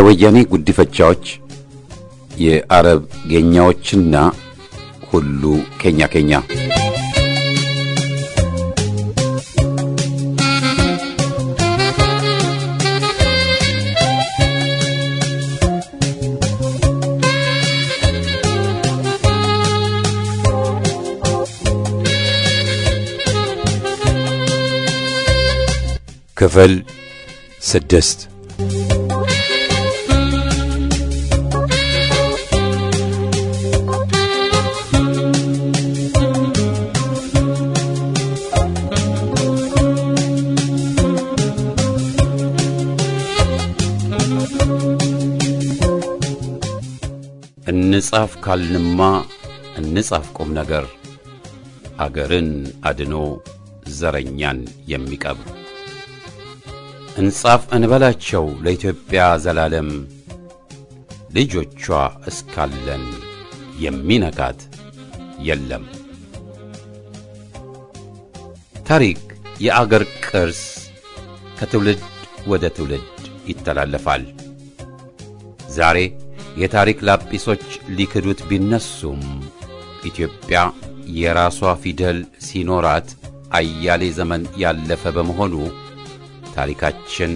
የወያኔ ጉዲፈቻዎች የአረብ ጌኛዎችና ሁሉ ኬኛ ኬኛ። ክፍል ስድስት እንጻፍ ካልንማ እንጻፍ ቁም ነገር አገርን አድኖ ዘረኛን የሚቀብ እንጻፍ እንበላቸው ለኢትዮጵያ ዘላለም ልጆቿ እስካለን የሚነካት የለም። ታሪክ የአገር ቅርስ ከትውልድ ወደ ትውልድ ይተላለፋል። ዛሬ የታሪክ ላጲሶች ሊክዱት ቢነሱም ኢትዮጵያ የራሷ ፊደል ሲኖራት አያሌ ዘመን ያለፈ በመሆኑ ታሪካችን፣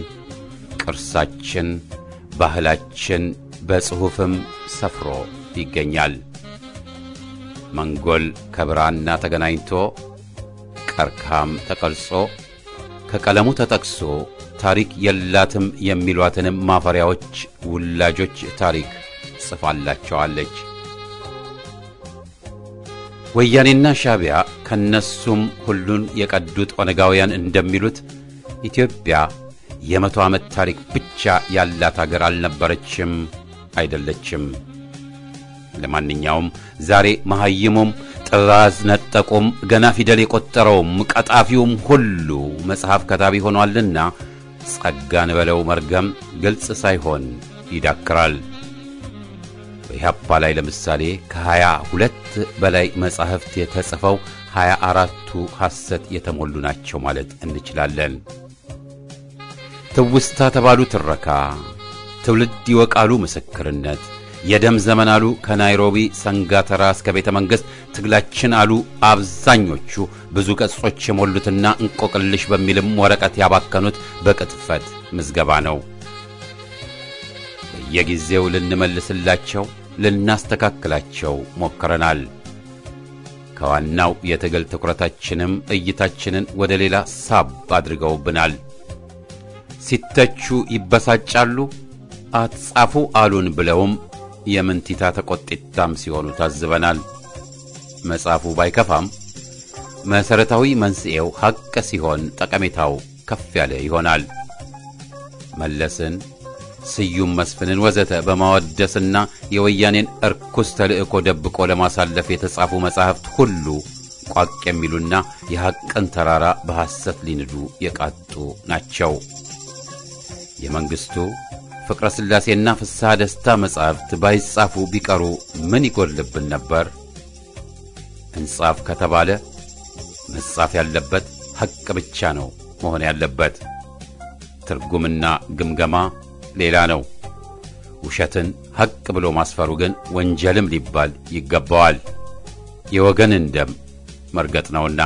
ቅርሳችን፣ ባህላችን በጽሑፍም ሰፍሮ ይገኛል። መንጎል ከብራና ተገናኝቶ ቀርካም ተቀርጾ ከቀለሙ ተጠቅሶ ታሪክ የላትም የሚሏትንም ማፈሪያዎች ውላጆች ታሪክ ጽፋላቸዋለች። ወያኔና ሻዕቢያ ከነሱም ሁሉን የቀዱት ኦነጋውያን እንደሚሉት ኢትዮጵያ የመቶ ዓመት ታሪክ ብቻ ያላት አገር አልነበረችም፣ አይደለችም። ለማንኛውም ዛሬ መሐይሙም ጥራዝ ነጠቁም ገና ፊደል የቆጠረውም ቀጣፊውም ሁሉ መጽሐፍ ከታቢ ሆኗልና ጸጋን በለው መርገም ግልጽ ሳይሆን ይዳክራል። በኢህአፓ ላይ ለምሳሌ ከሀያ ሁለት በላይ መጻሕፍት የተጽፈው ሀያ አራቱ ሐሰት የተሞሉ ናቸው ማለት እንችላለን። ትውስታ ተባሉ ትረካ፣ ትውልድ ይወቃሉ ምስክርነት፣ የደም ዘመን አሉ ከናይሮቢ ሰንጋተራ እስከ ቤተ መንግሥት ትግላችን አሉ አብዛኞቹ ብዙ ገጾች የሞሉትና እንቆቅልሽ በሚልም ወረቀት ያባከኑት በቅጥፈት ምዝገባ ነው። በየጊዜው ልንመልስላቸው ልናስተካክላቸው ሞክረናል። ከዋናው የትግል ትኩረታችንም እይታችንን ወደ ሌላ ሳብ አድርገውብናል። ሲተቹ ይበሳጫሉ። አትጻፉ አሉን ብለውም የምንቲታ ተቆጢታም ሲሆኑ ታዝበናል። መጽሐፉ ባይከፋም መሠረታዊ መንስኤው ሐቅ ሲሆን ጠቀሜታው ከፍ ያለ ይሆናል። መለስን፣ ስዩም መስፍንን ወዘተ በማወደስና የወያኔን እርኩስ ተልእኮ ደብቆ ለማሳለፍ የተጻፉ መጻሕፍት ሁሉ ቋቅ የሚሉና የሐቅን ተራራ በሐሰት ሊንዱ የቃጡ ናቸው። የመንግሥቱ ፍቅረ ሥላሴና ፍስሐ ደስታ መጻሕፍት ባይጻፉ ቢቀሩ ምን ይጎድልብን ነበር? እንጻፍ ከተባለ መጻፍ ያለበት ሐቅ ብቻ ነው መሆን ያለበት። ትርጉምና ግምገማ ሌላ ነው። ውሸትን ሐቅ ብሎ ማስፈሩ ግን ወንጀልም ሊባል ይገባዋል። የወገንን ደም መርገጥ ነውና።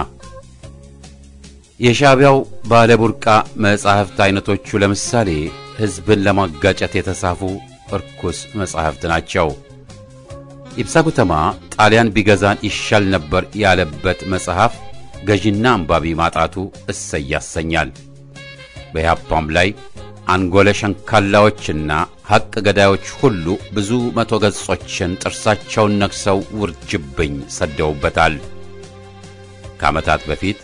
የሻዕቢያው ባለ ቡርቃ መጻሕፍት ዐይነቶቹ ለምሳሌ ሕዝብን ለማጋጨት የተጻፉ እርኩስ መጻሕፍት ናቸው። ኢብሳ ጉተማ ጣሊያን ቢገዛን ይሻል ነበር ያለበት መጽሐፍ ገዢና አንባቢ ማጣቱ እሰይ ያሰኛል። በኢህአፓም ላይ አንጎለ ሸንካላዎችና ሐቅ ገዳዮች ሁሉ ብዙ መቶ ገጾችን ጥርሳቸውን ነክሰው ውርጅብኝ ሰደውበታል። ከዓመታት በፊት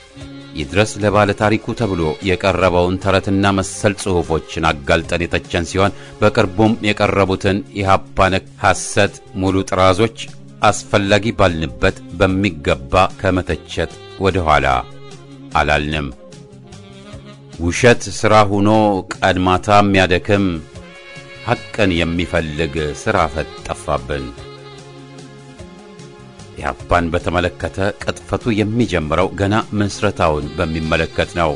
ይድረስ ለባለ ታሪኩ ተብሎ የቀረበውን ተረትና መሰል ጽሑፎችን አጋልጠን የተቸን ሲሆን በቅርቡም የቀረቡትን የኢሕአፓ ነክ ሐሰት ሙሉ ጥራዞች አስፈላጊ ባልንበት በሚገባ ከመተቸት ወደ ኋላ አላልንም። ውሸት ሥራ ሆኖ ቀድማታ የሚያደክም ሐቅን የሚፈልግ ሥራ ፈት ጠፋብን። ኢሕአፓን በተመለከተ ቅጥፈቱ የሚጀምረው ገና ምስረታውን በሚመለከት ነው።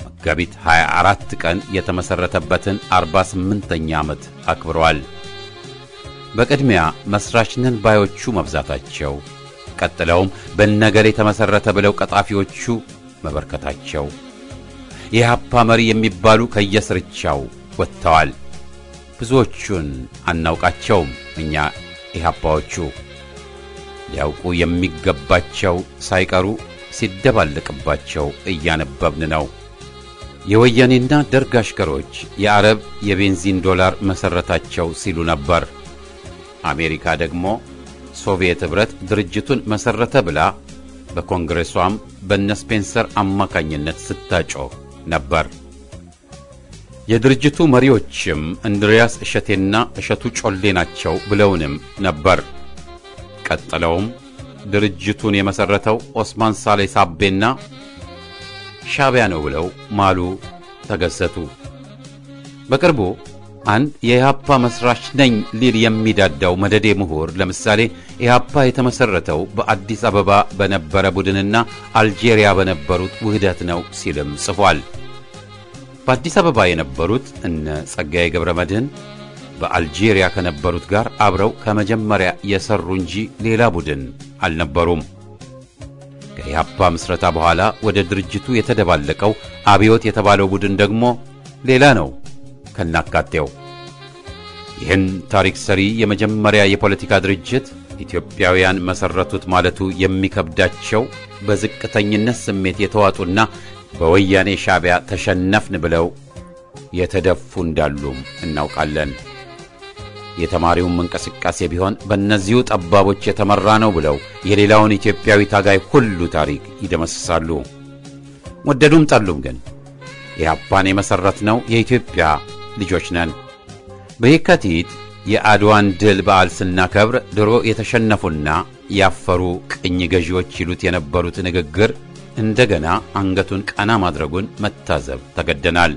መጋቢት 24 ቀን የተመሠረተበትን 48ኛ ዓመት አክብሯል። በቅድሚያ መሥራች ነን ባዮቹ መብዛታቸው፣ ቀጥለውም በነገሌ የተመሠረተ ብለው ቀጣፊዎቹ መበርከታቸው፣ የኢሕአፓ መሪ የሚባሉ ከየስርቻው ወጥተዋል። ብዙዎቹን አናውቃቸውም። እኛ ኢሕአፓዎቹ ሊያውቁ የሚገባቸው ሳይቀሩ ሲደባለቅባቸው እያነበብን ነው። የወያኔና ደርግ አሽከሮች የአረብ የቤንዚን ዶላር መሠረታቸው ሲሉ ነበር። አሜሪካ ደግሞ ሶቪየት ኅብረት ድርጅቱን መሠረተ ብላ በኮንግሬሷም በነ ስፔንሰር አማካኝነት ስታጮህ ነበር። የድርጅቱ መሪዎችም እንድሪያስ እሸቴና እሸቱ ጮሌ ናቸው ብለውንም ነበር። ቀጥለውም ድርጅቱን የመሠረተው ኦስማን ሳሌ ሳቤና ሻዕቢያ ነው ብለው ማሉ፣ ተገሰቱ። በቅርቡ አንድ የኢሕአፓ መሥራች ነኝ ሊል የሚዳዳው መደዴ ምሁር ለምሳሌ ኢሕአፓ የተመሠረተው በአዲስ አበባ በነበረ ቡድንና አልጄሪያ በነበሩት ውህደት ነው ሲልም ጽፏል። በአዲስ አበባ የነበሩት እነ ጸጋዬ ገብረ መድኅን በአልጄሪያ ከነበሩት ጋር አብረው ከመጀመሪያ የሰሩ እንጂ ሌላ ቡድን አልነበሩም። ከኢሕአፓ ምስረታ በኋላ ወደ ድርጅቱ የተደባለቀው አብዮት የተባለው ቡድን ደግሞ ሌላ ነው ከናካቴው። ይህን ታሪክ ሰሪ የመጀመሪያ የፖለቲካ ድርጅት ኢትዮጵያውያን መሠረቱት ማለቱ የሚከብዳቸው በዝቅተኝነት ስሜት የተዋጡና በወያኔ ሻዕቢያ ተሸነፍን ብለው የተደፉ እንዳሉም እናውቃለን። የተማሪውም እንቅስቃሴ ቢሆን በእነዚሁ ጠባቦች የተመራ ነው ብለው የሌላውን ኢትዮጵያዊ ታጋይ ሁሉ ታሪክ ይደመስሳሉ። ወደዱም ጠሉም ግን ኢሕአፓን የመሠረትነው የኢትዮጵያ ልጆች ነን። በየካቲት የአድዋን ድል በዓል ስናከብር ድሮ የተሸነፉና ያፈሩ ቅኝ ገዢዎች ይሉት የነበሩት ንግግር እንደገና አንገቱን ቀና ማድረጉን መታዘብ ተገደናል።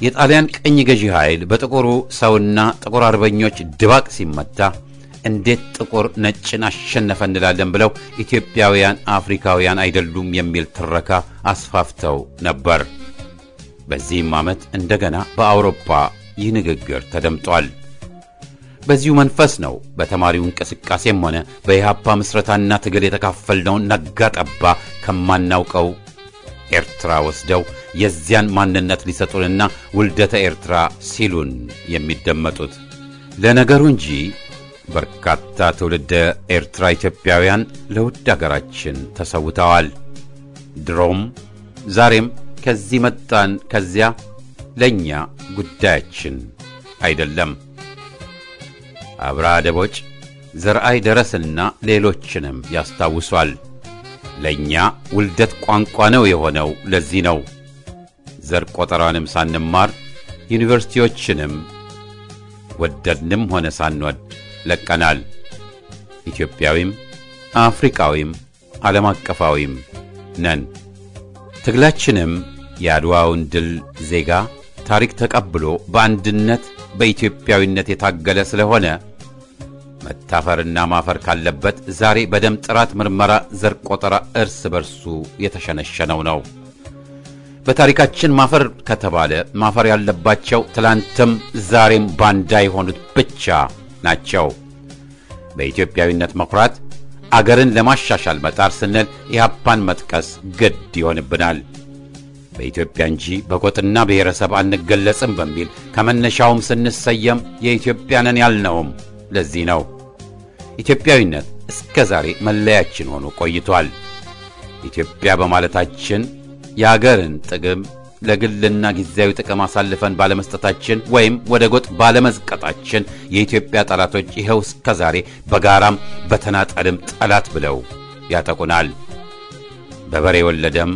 የጣሊያን ቅኝ ገዢ ኃይል በጥቁሩ ሰውና ጥቁር አርበኞች ድባቅ ሲመታ እንዴት ጥቁር ነጭን አሸነፈ እንላለን ብለው ኢትዮጵያውያን አፍሪካውያን አይደሉም የሚል ትረካ አስፋፍተው ነበር። በዚህም ዓመት እንደገና በአውሮፓ ይህ ንግግር ተደምጧል። በዚሁ መንፈስ ነው በተማሪው እንቅስቃሴም ሆነ በኢሕአፓ ምስረታና ትግል የተካፈልነውን ነጋ ጠባ ከማናውቀው ኤርትራ ወስደው የዚያን ማንነት ሊሰጡንና ውልደተ ኤርትራ ሲሉን የሚደመጡት። ለነገሩ እንጂ በርካታ ትውልደ ኤርትራ ኢትዮጵያውያን ለውድ አገራችን ተሰውተዋል። ድሮም ዛሬም ከዚህ መጣን ከዚያ ለእኛ ጉዳያችን አይደለም። አብርሃ ደቦጭ፣ ዘርአይ ደረስና ሌሎችንም ያስታውሷል። ለእኛ ውልደት ቋንቋ ነው የሆነው። ለዚህ ነው ዘር ቆጠራንም ሳንማር ዩኒቨርሲቲዎችንም ወደድንም ሆነ ሳንወድ ለቀናል። ኢትዮጵያዊም አፍሪካዊም ዓለም አቀፋዊም ነን። ትግላችንም የአድዋውን ድል ዜጋ ታሪክ ተቀብሎ በአንድነት በኢትዮጵያዊነት የታገለ ስለሆነ መታፈርና ማፈር ካለበት ዛሬ በደም ጥራት ምርመራ ዘር ቆጠራ እርስ በርሱ የተሸነሸነው ነው። በታሪካችን ማፈር ከተባለ ማፈር ያለባቸው ትላንትም ዛሬም ባንዳ የሆኑት ብቻ ናቸው። በኢትዮጵያዊነት መኩራት አገርን ለማሻሻል መጣር ስንል ኢሕአፓን መጥቀስ ግድ ይሆንብናል። በኢትዮጵያ እንጂ በጎጥና ብሔረሰብ አንገለጽም በሚል ከመነሻውም ስንሰየም የኢትዮጵያ ነን ያልነውም ለዚህ ነው። ኢትዮጵያዊነት እስከ ዛሬ መለያችን ሆኖ ቆይቷል። ኢትዮጵያ በማለታችን የአገርን ጥቅም ለግልና ጊዜያዊ ጥቅም አሳልፈን ባለመስጠታችን ወይም ወደ ጎጥ ባለመዝቀጣችን የኢትዮጵያ ጠላቶች ይኸው እስከ ዛሬ በጋራም በተናጠልም ጠላት ብለው ያጠቁናል። በበሬ ወለደም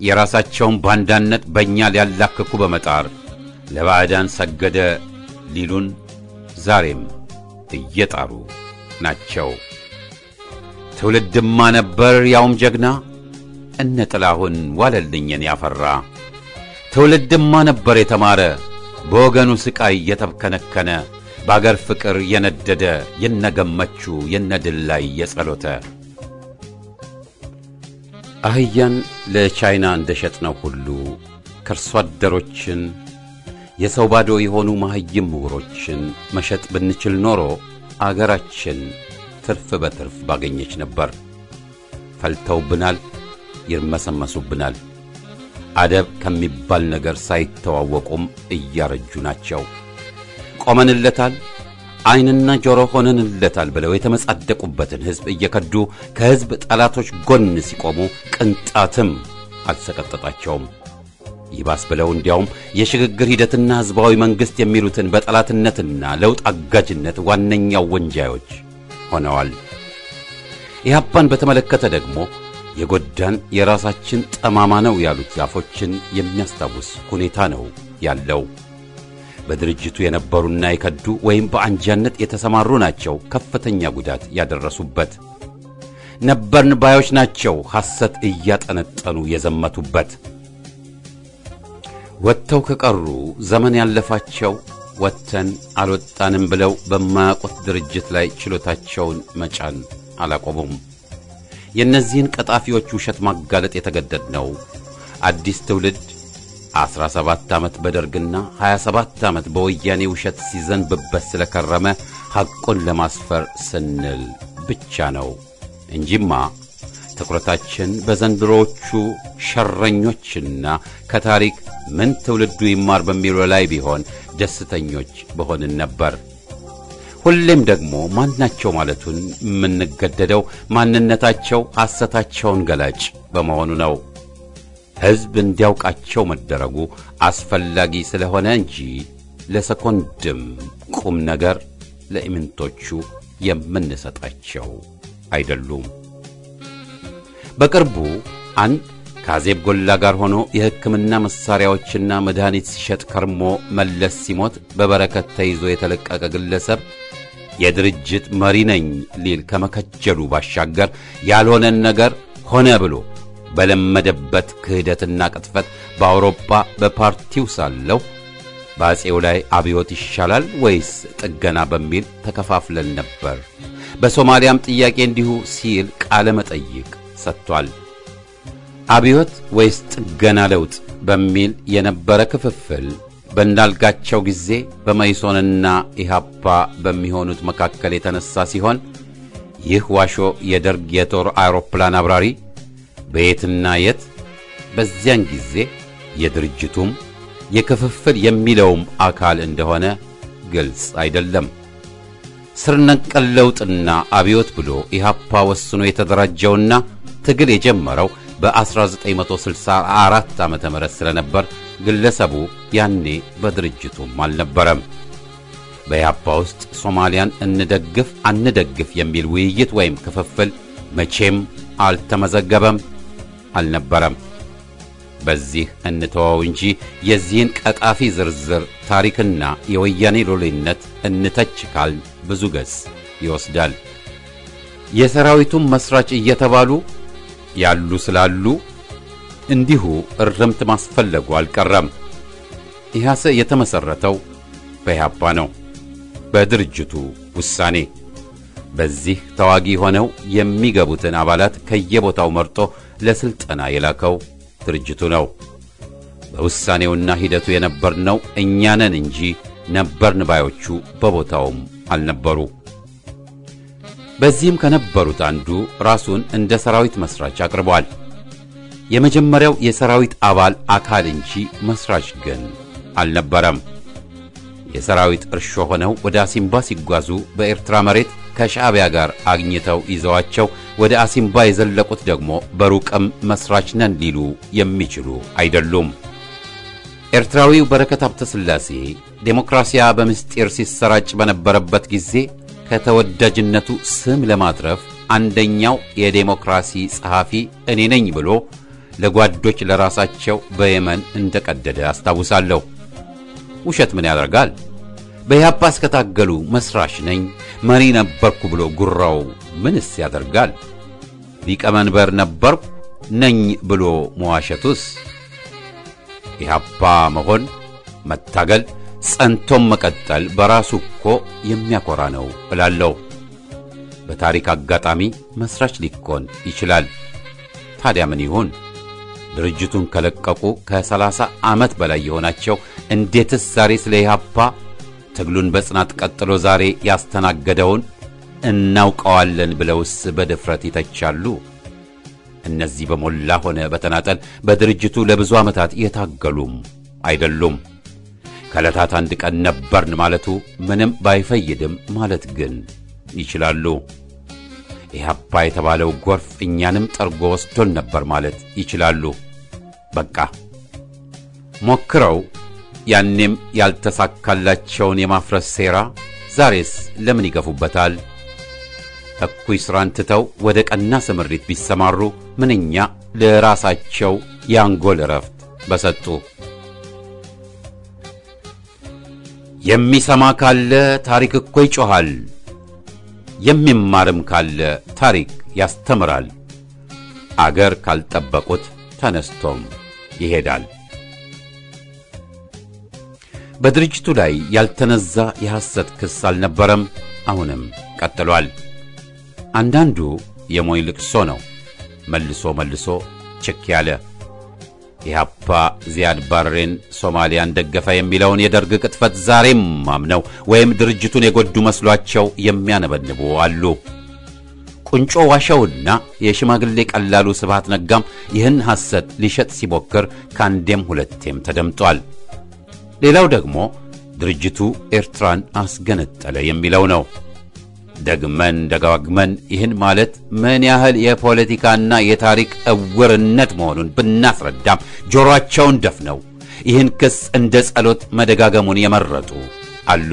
የራሳቸውን ባንዳነት በእኛ ሊያላክኩ በመጣር ለባዕዳን ሰገደ ሊሉን ዛሬም እየጣሩ ናቸው። ትውልድማ ነበር ያውም ጀግና እነ ጥላሁን ዋለልኝን ያፈራ ትውልድማ ነበር የተማረ በወገኑ ስቃይ የተብከነከነ በአገር ፍቅር የነደደ የነገመቹ የነድል ላይ የጸሎተ አህያን ለቻይና እንደሸጥነው ሁሉ ከርሶ አደሮችን የሰው ባዶ የሆኑ መሐይም ምሁሮችን መሸጥ ብንችል ኖሮ አገራችን ትርፍ በትርፍ ባገኘች ነበር። ፈልተውብናል፣ ይርመሰመሱብናል። አደብ ከሚባል ነገር ሳይተዋወቁም እያረጁ ናቸው። ቆመንለታል፣ ዓይንና ጆሮ ሆነንለታል ብለው የተመጻደቁበትን ሕዝብ እየከዱ ከሕዝብ ጠላቶች ጎን ሲቆሙ ቅንጣትም አልሰቀጠጣቸውም። ይባስ ብለው እንዲያውም የሽግግር ሂደትና ሕዝባዊ መንግሥት የሚሉትን በጠላትነትና ለውጥ አጋጅነት ዋነኛው ወንጃዮች ሆነዋል። ኢህአፓን በተመለከተ ደግሞ የጎዳን የራሳችን ጠማማ ነው ያሉት ዛፎችን የሚያስታውስ ሁኔታ ነው ያለው። በድርጅቱ የነበሩና የከዱ ወይም በአንጃነት የተሰማሩ ናቸው ከፍተኛ ጉዳት ያደረሱበት። ነበርን ባዮች ናቸው ሐሰት እያጠነጠኑ የዘመቱበት። ወጥተው ከቀሩ ዘመን ያለፋቸው ወጥተን አልወጣንም ብለው በማያውቁት ድርጅት ላይ ችሎታቸውን መጫን አላቆሙም። የእነዚህን ቀጣፊዎች ውሸት ማጋለጥ የተገደድነው አዲስ ትውልድ 17 ዓመት በደርግና 27 ዓመት በወያኔ ውሸት ሲዘንብበት ስለከረመ ሐቁን ለማስፈር ስንል ብቻ ነው እንጂማ ትኩረታችን በዘንድሮዎቹ ሸረኞችና ከታሪክ ምን ትውልዱ ይማር በሚለው ላይ ቢሆን ደስተኞች በሆንን ነበር። ሁሌም ደግሞ ማናቸው ማለቱን የምንገደደው ማንነታቸው ሐሰታቸውን ገላጭ በመሆኑ ነው። ሕዝብ እንዲያውቃቸው መደረጉ አስፈላጊ ስለሆነ እንጂ ለሰኮንድም ቁም ነገር ለኢምንቶቹ የምንሰጣቸው አይደሉም። በቅርቡ አንድ ከአዜብ ጎላ ጋር ሆኖ የሕክምና መሳሪያዎችና መድኃኒት ሲሸጥ ከርሞ መለስ ሲሞት በበረከት ተይዞ የተለቀቀ ግለሰብ የድርጅት መሪ ነኝ ሊል ከመከጀሉ ባሻገር ያልሆነን ነገር ሆነ ብሎ በለመደበት ክህደትና ቅጥፈት በአውሮፓ በፓርቲው ሳለሁ በአፄው ላይ አብዮት ይሻላል ወይስ ጥገና በሚል ተከፋፍለን ነበር። በሶማሊያም ጥያቄ እንዲሁ ሲል ቃለ መጠይቅ ሰጥቷል። አብዮት ወይስ ጥገና ለውጥ በሚል የነበረ ክፍፍል በእንዳልጋቸው ጊዜ በመይሶንና ኢሃፓ በሚሆኑት መካከል የተነሳ ሲሆን ይህ ዋሾ የደርግ የጦር አውሮፕላን አብራሪ በየትና የት በዚያን ጊዜ የድርጅቱም የክፍፍል የሚለውም አካል እንደሆነ ግልጽ አይደለም። ስር ነቀል ለውጥና አብዮት ብሎ ኢሃፓ ወስኖ የተደራጀውና ትግል የጀመረው በ1964 ዓመተ ምህረት ስለነበር ግለሰቡ ያኔ በድርጅቱም አልነበረም። በኢሃፓ ውስጥ ሶማሊያን እንደግፍ አንደግፍ የሚል ውይይት ወይም ክፍፍል መቼም አልተመዘገበም፣ አልነበረም። በዚህ እንተወው እንጂ የዚህን ቀጣፊ ዝርዝር ታሪክና የወያኔ ሎሌነት እንተች ካል ብዙ ገጽ ይወስዳል። የሰራዊቱም መስራች እየተባሉ ያሉ ስላሉ እንዲሁ እርምት ማስፈለጉ አልቀረም። ኢህአሰ የተመሰረተው በኢህአፓ ነው፣ በድርጅቱ ውሳኔ። በዚህ ተዋጊ ሆነው የሚገቡትን አባላት ከየቦታው መርጦ ለስልጠና የላከው ድርጅቱ ነው። በውሳኔውና ሂደቱ የነበርነው እኛ ነን እንጂ ነበርን ባዮቹ በቦታውም አልነበሩ። በዚህም ከነበሩት አንዱ ራሱን እንደ ሰራዊት መስራች አቅርቧል። የመጀመሪያው የሰራዊት አባል አካል እንጂ መስራች ግን አልነበረም። የሰራዊት እርሾ ሆነው ወደ አሲምባ ሲጓዙ በኤርትራ መሬት ከሻዕቢያ ጋር አግኝተው ይዘዋቸው ወደ አሲምባ የዘለቁት ደግሞ በሩቅም መስራች ነን ሊሉ የሚችሉ አይደሉም። ኤርትራዊው በረከት ሀብተ ሥላሴ ዴሞክራሲያ በምስጢር ሲሰራጭ በነበረበት ጊዜ ከተወዳጅነቱ ስም ለማትረፍ አንደኛው የዴሞክራሲ ጸሐፊ እኔ ነኝ ብሎ ለጓዶች ለራሳቸው በየመን እንደቀደደ አስታውሳለሁ። ውሸት ምን ያደርጋል? በኢህአፓ እስከታገሉ መስራች ነኝ መሪ ነበርኩ ብሎ ጉራው ምንስ ያደርጋል? ሊቀመንበር ነበርኩ ነኝ ብሎ መዋሸቱስ? ኢህአፓ መሆን መታገል፣ ጸንቶም መቀጠል በራሱ እኮ የሚያኮራ ነው እላለሁ። በታሪክ አጋጣሚ መስራች ሊኮን ይችላል። ታዲያ ምን ይሁን? ድርጅቱን ከለቀቁ ከሰላሳ ዓመት በላይ የሆናቸው እንዴትስ ዛሬ ስለ ኢህአፓ ትግሉን በጽናት ቀጥሎ ዛሬ ያስተናገደውን እናውቀዋለን ብለውስ በድፍረት ይተቻሉ? እነዚህ በሞላ ሆነ በተናጠል በድርጅቱ ለብዙ ዓመታት የታገሉም አይደሉም። ከዕለታት አንድ ቀን ነበርን ማለቱ ምንም ባይፈይድም ማለት ግን ይችላሉ። ኢህአፓ የተባለው ጎርፍ እኛንም ጠርጎ ወስዶን ነበር ማለት ይችላሉ። በቃ ሞክረው ያኔም ያልተሳካላቸውን የማፍረስ ሴራ ዛሬስ ለምን ይገፉበታል? እኩይ ሥራን ትተው ወደ ቀና ስምሪት ቢሰማሩ ምንኛ ለራሳቸው የአንጎል እረፍት በሰጡ። የሚሰማ ካለ ታሪክ እኮ ይጮኻል፣ የሚማርም ካለ ታሪክ ያስተምራል። አገር ካልጠበቁት ተነስቶም ይሄዳል። በድርጅቱ ላይ ያልተነዛ የሐሰት ክስ አልነበረም፣ አሁንም ቀጥሏል። አንዳንዱ የሞኝ ልቅሶ ነው፣ መልሶ መልሶ ችክ ያለ ኢህአፓ ዚያድ ባሬን ሶማሊያን ደገፈ የሚለውን የደርግ ቅጥፈት ዛሬም አምነው ወይም ድርጅቱን የጎዱ መስሏቸው የሚያነበንቡ አሉ። ቁንጮ ዋሻውና የሽማግሌ ቀላሉ ስብሃት ነጋም ይህን ሐሰት ሊሸጥ ሲሞክር ከአንዴም ሁለቴም ተደምጧል። ሌላው ደግሞ ድርጅቱ ኤርትራን አስገነጠለ የሚለው ነው። ደግመን ደጋግመን ይህን ማለት ምን ያህል የፖለቲካና የታሪክ እውርነት መሆኑን ብናስረዳም ጆሮአቸውን ደፍነው ይህን ክስ እንደ ጸሎት መደጋገሙን የመረጡ አሉ።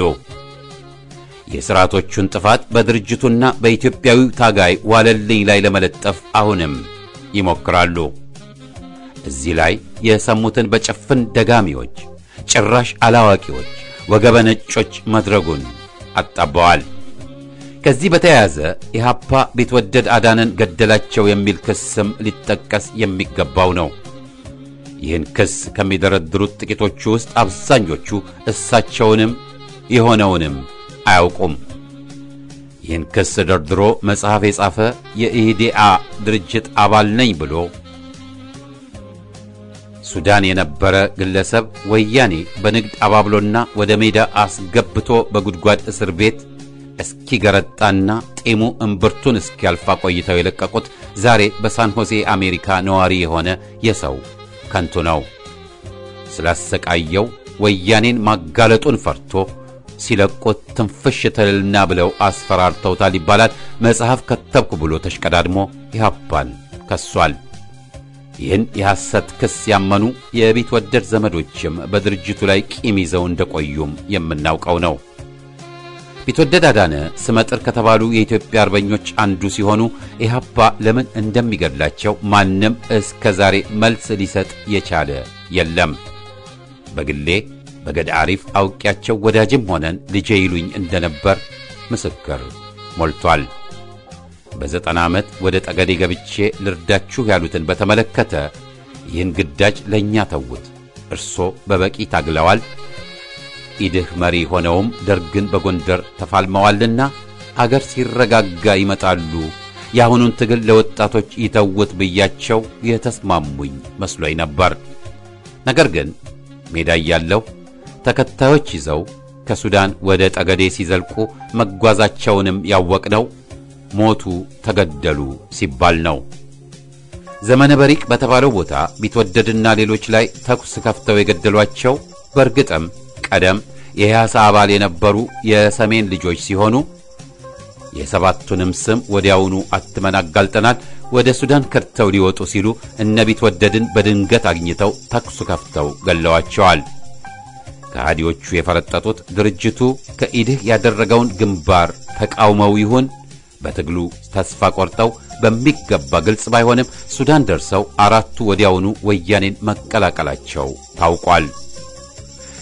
የሥርዓቶቹን ጥፋት በድርጅቱና በኢትዮጵያዊው ታጋይ ዋለልኝ ላይ ለመለጠፍ አሁንም ይሞክራሉ። እዚህ ላይ የሰሙትን በጭፍን ደጋሚዎች፣ ጭራሽ አላዋቂዎች፣ ወገበ ነጮች መድረጉን አጣበዋል። ከዚህ በተያያዘ ኢህአፓ ቢትወደድ አዳነን ገደላቸው የሚል ክስም ሊጠቀስ የሚገባው ነው። ይህን ክስ ከሚደረድሩት ጥቂቶቹ ውስጥ አብዛኞቹ እሳቸውንም የሆነውንም አያውቁም። ይህን ክስ ደርድሮ መጽሐፍ የጻፈ የኢህዴአ ድርጅት አባል ነኝ ብሎ ሱዳን የነበረ ግለሰብ ወያኔ በንግድ አባብሎና ወደ ሜዳ አስገብቶ በጉድጓድ እስር ቤት እስኪገረጣና ጢሙ እምብርቱን እስኪያልፋ ቆይተው የለቀቁት ዛሬ በሳን ሆሴ አሜሪካ ነዋሪ የሆነ የሰው ከንቱ ነው። ስላሰቃየው ወያኔን ማጋለጡን ፈርቶ ሲለቁት ትንፍሽ ትልና ብለው አስፈራርተውታል ይባላል። መጽሐፍ ከተብኩ ብሎ ተሽቀዳድሞ ኢህአፓን ከሷል። ይህን የሐሰት ክስ ያመኑ የቢትወደድ ዘመዶችም በድርጅቱ ላይ ቂም ይዘው እንደቆዩም የምናውቀው ነው። ቢትወደድ አዳነ ስመጥር ከተባሉ የኢትዮጵያ አርበኞች አንዱ ሲሆኑ ኢህአፓ ለምን እንደሚገድላቸው ማንም እስከ ዛሬ መልስ ሊሰጥ የቻለ የለም። በግሌ በገድ አሪፍ አውቂያቸው ወዳጅም ሆነን ልጄ ይሉኝ እንደነበር ምስክር ሞልቷል። በዘጠና ዓመት ወደ ጠገዴ ገብቼ ልርዳችሁ ያሉትን በተመለከተ ይህን ግዳጅ ለእኛ ተዉት፣ እርሶ በበቂ ታግለዋል። ኢድህ መሪ ሆነውም ደርግን በጎንደር ተፋልመዋልና አገር ሲረጋጋ ይመጣሉ፣ የአሁኑን ትግል ለወጣቶች ይተውት ብያቸው የተስማሙኝ መስሎኝ ነበር። ነገር ግን ሜዳ እያለሁ ተከታዮች ይዘው ከሱዳን ወደ ጠገዴ ሲዘልቁ መጓዛቸውንም ያወቅነው ሞቱ፣ ተገደሉ ሲባል ነው። ዘመነ በሪቅ በተባለው ቦታ ቢትወደድና ሌሎች ላይ ተኩስ ከፍተው የገደሏቸው በእርግጥም ቀደም የያሳ አባል የነበሩ የሰሜን ልጆች ሲሆኑ የሰባቱንም ስም ወዲያውኑ አትመን አጋልጠናል። ወደ ሱዳን ከድተው ሊወጡ ሲሉ እነ ቢትወደድን በድንገት አግኝተው ተኩስ ከፍተው ገለዋቸዋል። ከሃዲዎቹ የፈረጠጡት ድርጅቱ ከኢድህ ያደረገውን ግንባር ተቃውመው ይሁን በትግሉ ተስፋ ቆርጠው በሚገባ ግልጽ ባይሆንም ሱዳን ደርሰው አራቱ ወዲያውኑ ወያኔን መቀላቀላቸው ታውቋል።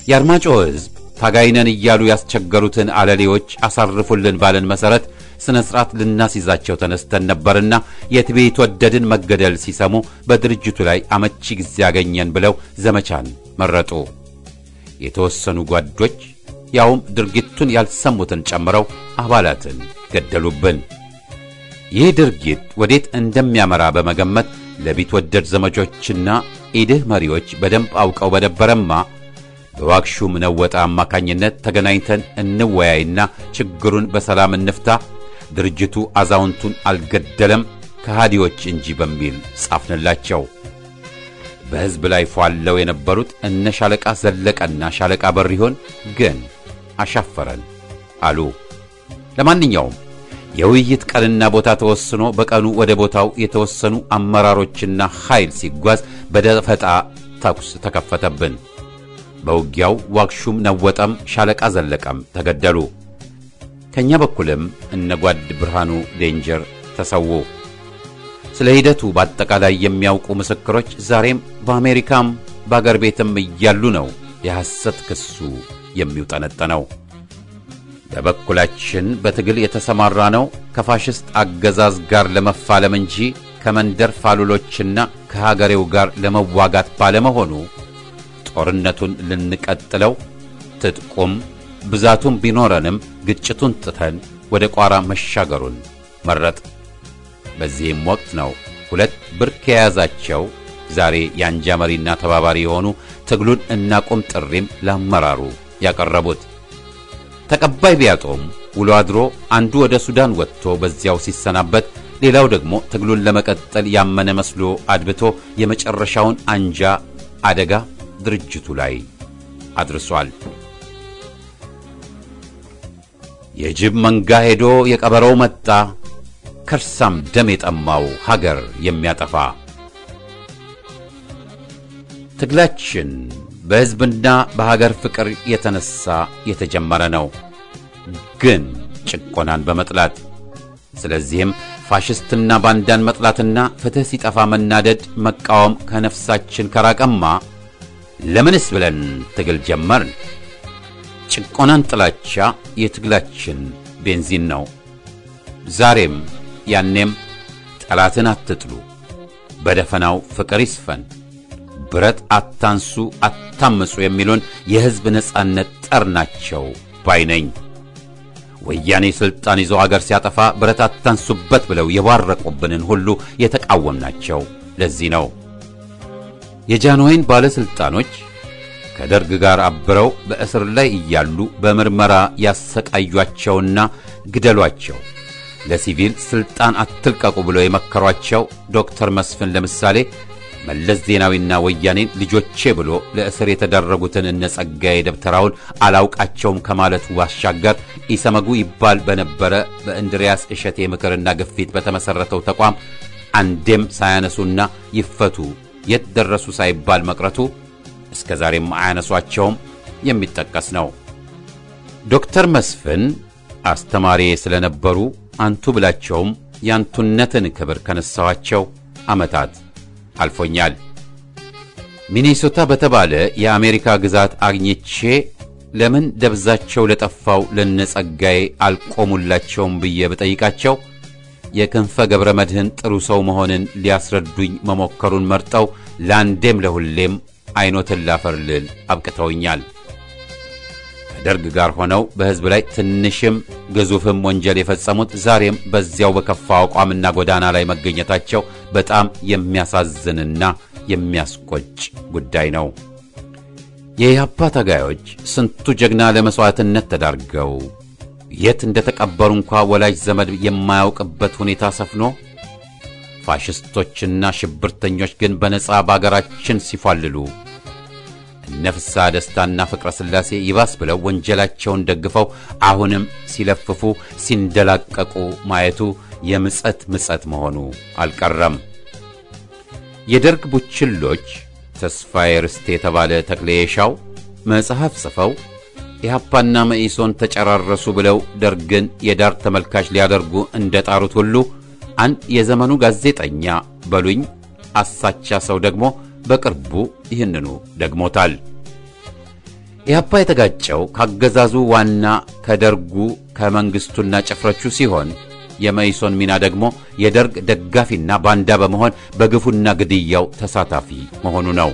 የአርማጭሆ ሕዝብ ታጋይነን እያሉ ያስቸገሩትን አለሌዎች አሳርፉልን ባለን መሠረት ሥነ ሥርዓት ልናስይዛቸው ተነስተን ነበርና የትቤት ወደድን መገደል ሲሰሙ በድርጅቱ ላይ አመቺ ጊዜ ያገኘን ብለው ዘመቻን መረጡ። የተወሰኑ ጓዶች ያውም ድርጊቱን ያልሰሙትን ጨምረው አባላትን ገደሉብን። ይህ ድርጊት ወዴት እንደሚያመራ በመገመት ለቢትወደድ ዘመቾችና ኢድህ መሪዎች በደንብ አውቀው በነበረማ በዋክሹም ነወጣ አማካኝነት ተገናኝተን እንወያይና ችግሩን በሰላም እንፍታ፣ ድርጅቱ አዛውንቱን አልገደለም ከሃዲዎች እንጂ በሚል ጻፍንላቸው። በሕዝብ ላይ ፏለው የነበሩት እነ ሻለቃ ዘለቀና ሻለቃ በሪሆን ግን አሻፈረን አሉ። ለማንኛውም የውይይት ቀንና ቦታ ተወስኖ በቀኑ ወደ ቦታው የተወሰኑ አመራሮችና ኃይል ሲጓዝ በደፈጣ ተኩስ ተከፈተብን። በውጊያው ዋክሹም ነወጠም ሻለቃ ዘለቀም ተገደሉ። ከኛ በኩልም እነ ጓድ ብርሃኑ ዴንጀር ተሰዉ። ስለ ሂደቱ በአጠቃላይ የሚያውቁ ምስክሮች ዛሬም በአሜሪካም በአገር ቤትም እያሉ ነው የሐሰት ክሱ የሚውጠነጠነው። በበኩላችን በትግል የተሰማራነው ከፋሽስት አገዛዝ ጋር ለመፋለም እንጂ ከመንደር ፋሉሎችና ከሀገሬው ጋር ለመዋጋት ባለመሆኑ ጦርነቱን ልንቀጥለው ትጥቁም ብዛቱም ቢኖረንም ግጭቱን ጥተን ወደ ቋራ መሻገሩን መረጥ። በዚህም ወቅት ነው ሁለት ብርክ የያዛቸው ዛሬ የአንጃ መሪና ተባባሪ የሆኑ ትግሉን እናቁም ጥሪም ለአመራሩ ያቀረቡት። ተቀባይ ቢያጦም ውሎ አድሮ አንዱ ወደ ሱዳን ወጥቶ በዚያው ሲሰናበት፣ ሌላው ደግሞ ትግሉን ለመቀጠል ያመነ መስሎ አድብቶ የመጨረሻውን አንጃ አደጋ ድርጅቱ ላይ አድርሷል። የጅብ መንጋ ሄዶ የቀበረው መጣ፣ ከርሳም ደም የጠማው ሀገር የሚያጠፋ ትግላችን በሕዝብና በሀገር ፍቅር የተነሳ የተጀመረ ነው፣ ግን ጭቆናን በመጥላት ስለዚህም ፋሽስትና ባንዳን መጥላትና ፍትሕ ሲጠፋ መናደድ፣ መቃወም ከነፍሳችን ከራቀማ ለምንስ ብለን ትግል ጀመርን? ጭቆናን ጥላቻ የትግላችን ቤንዚን ነው። ዛሬም ያኔም ጠላትን አትጥሉ፣ በደፈናው ፍቅር ይስፈን፣ ብረት አታንሱ፣ አታምፁ የሚሉን የሕዝብ ነጻነት ፀር ናቸው ባይ ነኝ። ወያኔ ሥልጣን ይዞ አገር ሲያጠፋ ብረት አታንሱበት ብለው የባረቁብንን ሁሉ የተቃወምናቸው ለዚህ ነው። የጃንሆይን ባለሥልጣኖች ከደርግ ጋር አብረው በእስር ላይ እያሉ በምርመራ ያሰቃዩአቸውና ግደሏቸው፣ ለሲቪል ሥልጣን አትልቀቁ ብለው የመከሯቸው ዶክተር መስፍን ለምሳሌ መለስ ዜናዊና ወያኔን ልጆቼ ብሎ ለእስር የተደረጉትን እነ ጸጋዬ ደብተራውን አላውቃቸውም ከማለቱ ባሻገር ኢሰመጉ ይባል በነበረ በእንድሪያስ እሸቴ ምክርና ግፊት በተመሠረተው ተቋም አንዴም ሳያነሱና ይፈቱ የት ደረሱ ሳይባል መቅረቱ እስከ ዛሬም አያነሷቸውም የሚጠቀስ ነው። ዶክተር መስፍን አስተማሪ ስለነበሩ አንቱ ብላቸውም ያንቱነትን ክብር ከነሳኋቸው ዓመታት አልፎኛል። ሚኔሶታ በተባለ የአሜሪካ ግዛት አግኝቼ ለምን ደብዛቸው ለጠፋው ለነጸጋዬ አልቆሙላቸውም ብዬ ብጠይቃቸው የክንፈ ገብረ መድህን ጥሩ ሰው መሆንን ሊያስረዱኝ መሞከሩን መርጠው ለአንዴም ለሁሌም አይኖትን ላፈርልል አብቅተውኛል። ከደርግ ጋር ሆነው በሕዝብ ላይ ትንሽም ግዙፍም ወንጀል የፈጸሙት ዛሬም በዚያው በከፋ አቋምና ጎዳና ላይ መገኘታቸው በጣም የሚያሳዝንና የሚያስቆጭ ጉዳይ ነው። የኢህአፓ ታጋዮች ስንቱ ጀግና ለመሥዋዕትነት ተዳርገው የት እንደተቀበሩ እንኳ ወላጅ ዘመድ የማያውቅበት ሁኔታ ሰፍኖ ፋሽስቶችና ሽብርተኞች ግን በነጻ በአገራችን ሲፏልሉ እነ ፍስሐ ደስታና ፍቅረ ሥላሴ ይባስ ብለው ወንጀላቸውን ደግፈው አሁንም ሲለፍፉ ሲንደላቀቁ ማየቱ የምጸት ምጸት መሆኑ አልቀረም። የደርግ ቡችሎች ተስፋዬ ርስቴ የተባለ ተክሌሻው መጽሐፍ ጽፈው ኢህአፓና መኢሶን ተጨራረሱ ብለው ደርግን የዳር ተመልካች ሊያደርጉ እንደጣሩት ሁሉ አንድ የዘመኑ ጋዜጠኛ በሉኝ አሳቻ ሰው ደግሞ በቅርቡ ይህንኑ ደግሞታል። ኢህአፓ የተጋጨው ካገዛዙ ዋና ከደርጉ ከመንግስቱና ጭፍሮቹ ሲሆን የመኢሶን ሚና ደግሞ የደርግ ደጋፊና ባንዳ በመሆን በግፉና ግድያው ተሳታፊ መሆኑ ነው።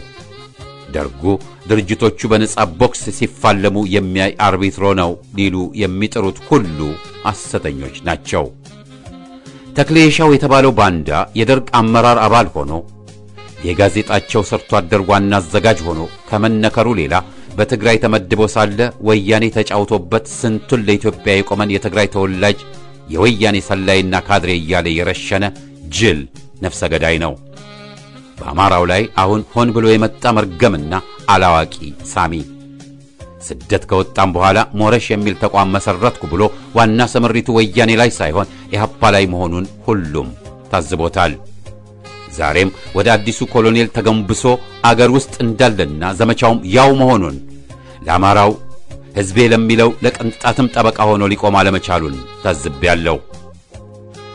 ደርጉ ድርጅቶቹ በነጻ ቦክስ ሲፋለሙ የሚያይ አርቢትሮ ነው ሊሉ የሚጥሩት ሁሉ ሐሰተኞች ናቸው። ተክሌሻው የተባለው ባንዳ የደርግ አመራር አባል ሆኖ የጋዜጣቸው ሰርቶ አደር ዋና አዘጋጅ ሆኖ ከመነከሩ ሌላ በትግራይ ተመድቦ ሳለ ወያኔ ተጫውቶበት ስንቱን ለኢትዮጵያ የቆመን የትግራይ ተወላጅ የወያኔ ሰላይና ካድሬ እያለ የረሸነ ጅል ነፍሰ ገዳይ ነው። በአማራው ላይ አሁን ሆን ብሎ የመጣ መርገምና አላዋቂ ሳሚ ስደት ከወጣም በኋላ ሞረሽ የሚል ተቋም መሰረትኩ ብሎ ዋና ስምሪቱ ወያኔ ላይ ሳይሆን ኢህአፓ ላይ መሆኑን ሁሉም ታዝቦታል። ዛሬም ወደ አዲሱ ኮሎኔል ተገንብሶ አገር ውስጥ እንዳለና ዘመቻውም ያው መሆኑን ለአማራው ሕዝቤ ለሚለው ለቅንጣትም ጠበቃ ሆኖ ሊቆም አለመቻሉን ታዝቤያለሁ።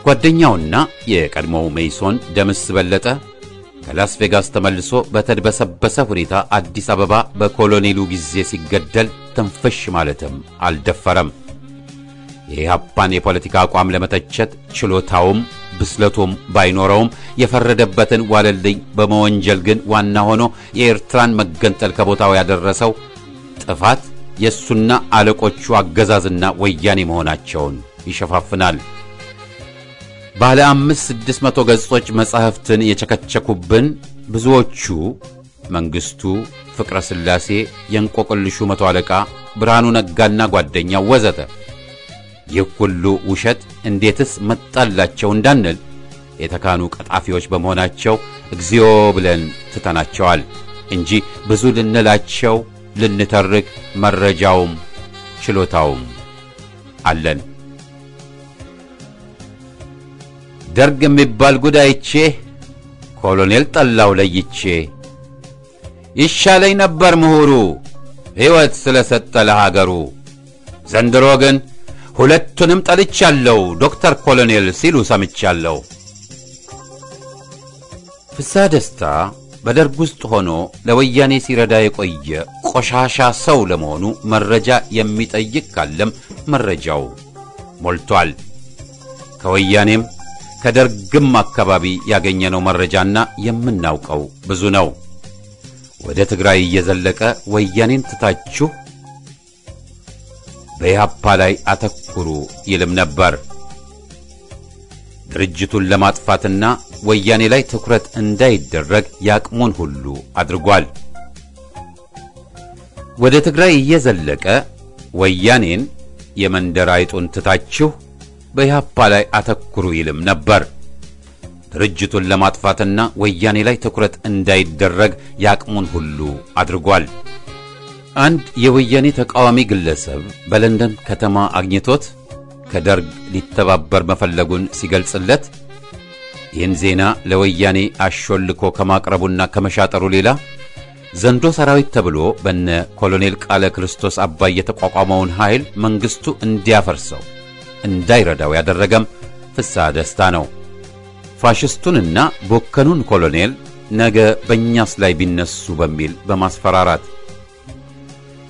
ጓደኛውና የቀድሞው ሜይሶን ደምስ በለጠ ከላስ ቬጋስ ተመልሶ በተድበሰበሰ ሁኔታ አዲስ አበባ በኮሎኔሉ ጊዜ ሲገደል ትንፍሽ ማለትም አልደፈረም። የኢህአፓን የፖለቲካ አቋም ለመተቸት ችሎታውም ብስለቱም ባይኖረውም የፈረደበትን ዋለልኝ በመወንጀል ግን ዋና ሆኖ የኤርትራን መገንጠል ከቦታው ያደረሰው ጥፋት የእሱና አለቆቹ አገዛዝና ወያኔ መሆናቸውን ይሸፋፍናል። ባለ አምስት ስድስት መቶ ገጾች መጻሕፍትን የቸከቸኩብን ብዙዎቹ መንግስቱ፣ ፍቅረ ሥላሴ፣ የእንቆቅልሹ መቶ አለቃ ብርሃኑ ነጋና ጓደኛው ወዘተ ይህ ሁሉ ውሸት እንዴትስ መጣላቸው እንዳንል የተካኑ ቀጣፊዎች በመሆናቸው እግዚኦ ብለን ትተናቸዋል እንጂ ብዙ ልንላቸው ልንተርክ መረጃውም ችሎታውም አለን። ደርግ የሚባል ጉዳይቼ ኮሎኔል ጠላው ለይቼ ይሻለኝ ነበር ምሁሩ ሕይወት ስለሰጠ ለሀገሩ ዘንድሮ ግን ሁለቱንም ጠልቻለሁ ዶክተር ኮሎኔል ሲሉ ሰምቻለሁ። ፍስሐ ደስታ በደርግ ውስጥ ሆኖ ለወያኔ ሲረዳ የቆየ ቆሻሻ ሰው ለመሆኑ መረጃ የሚጠይቅ ካለም መረጃው ሞልቷል። ከወያኔም ከደርግም አካባቢ ያገኘነው መረጃና የምናውቀው ብዙ ነው። ወደ ትግራይ እየዘለቀ ወያኔን ትታችሁ በኢህአፓ ላይ አተኩሩ ይልም ነበር። ድርጅቱን ለማጥፋትና ወያኔ ላይ ትኩረት እንዳይደረግ ያቅሙን ሁሉ አድርጓል። ወደ ትግራይ እየዘለቀ ወያኔን የመንደር አይጡን ትታችሁ በኢህአፓ ላይ አተኩሩ ይልም ነበር። ድርጅቱን ለማጥፋትና ወያኔ ላይ ትኩረት እንዳይደረግ ያቅሙን ሁሉ አድርጓል። አንድ የወያኔ ተቃዋሚ ግለሰብ በለንደን ከተማ አግኝቶት ከደርግ ሊተባበር መፈለጉን ሲገልጽለት ይህን ዜና ለወያኔ አሾልኮ ከማቅረቡና ከመሻጠሩ ሌላ ዘንዶ ሰራዊት ተብሎ በነ ኮሎኔል ቃለ ክርስቶስ አባይ የተቋቋመውን ኃይል መንግስቱ እንዲያፈርሰው እንዳይረዳው ያደረገም ፍስሐ ደስታ ነው። ፋሽስቱንና ቦከኑን ኮሎኔል ነገ በእኛስ ላይ ቢነሱ በሚል በማስፈራራት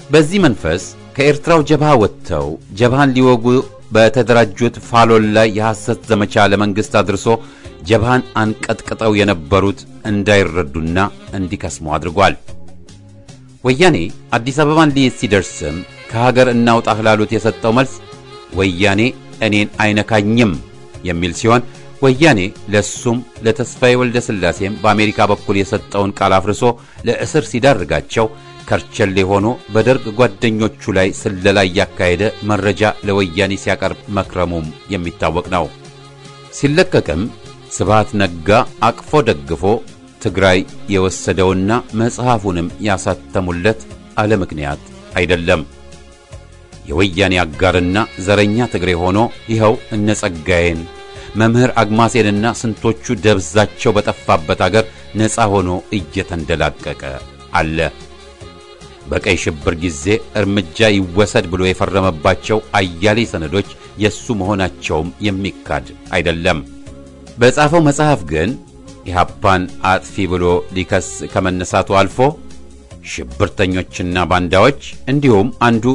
በዚህ መንፈስ ከኤርትራው ጀብሃ ወጥተው ጀብሃን ሊወጉ በተደራጁት ፋሎን ላይ የሐሰት ዘመቻ ለመንግስት አድርሶ ጀብሃን አንቀጥቅጠው የነበሩት እንዳይረዱና እንዲከስሙ አድርጓል። ወያኔ አዲስ አበባን ሊይዝ ሲደርስም ከሀገር እናውጣህ ላሉት የሰጠው መልስ ወያኔ እኔን አይነካኝም የሚል ሲሆን ወያኔ ለሱም ለተስፋዬ ወልደ ሥላሴም በአሜሪካ በኩል የሰጠውን ቃል አፍርሶ ለእስር ሲዳርጋቸው ከርቸሌ ሆኖ በደርግ ጓደኞቹ ላይ ስለላ እያካሄደ መረጃ ለወያኔ ሲያቀርብ መክረሙም የሚታወቅ ነው። ሲለቀቅም ስብሃት ነጋ አቅፎ ደግፎ ትግራይ የወሰደውና መጽሐፉንም ያሳተሙለት አለ ምክንያት አይደለም። የወያኔ አጋርና ዘረኛ ትግሬ ሆኖ ይኸው እነ ጸጋዬን መምህር አግማሴንና ስንቶቹ ደብዛቸው በጠፋበት አገር ነፃ ሆኖ እየተንደላቀቀ አለ። በቀይ ሽብር ጊዜ እርምጃ ይወሰድ ብሎ የፈረመባቸው አያሌ ሰነዶች የሱ መሆናቸውም የሚካድ አይደለም። በጻፈው መጽሐፍ ግን ኢህአፓን አጥፊ ብሎ ሊከስ ከመነሳቱ አልፎ ሽብርተኞችና ባንዳዎች እንዲሁም አንዱ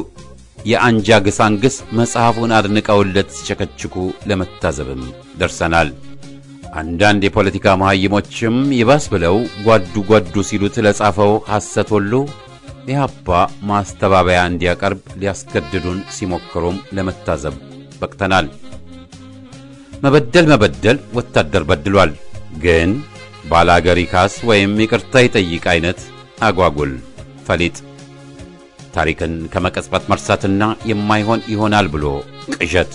የአንጃ ግሳንግስ መጽሐፉን አድንቀውለት ሲቸከችኩ ለመታዘብም ደርሰናል። አንዳንድ የፖለቲካ መሐይሞችም ይባስ ብለው ጓዱ ጓዱ ሲሉት ለጻፈው ሐሰት ሁሉ ኢህአፓ ማስተባበያ እንዲያቀርብ ሊያስገድዱን ሲሞክሩም ለመታዘብ በቅተናል። መበደል መበደል ወታደር በድሏል፣ ግን ባላገር ይካስ ወይም ይቅርታ ይጠይቅ አይነት አጓጉል ፈሊጥ። ታሪክን ከመቀጽበት መርሳትና የማይሆን ይሆናል ብሎ ቅዠት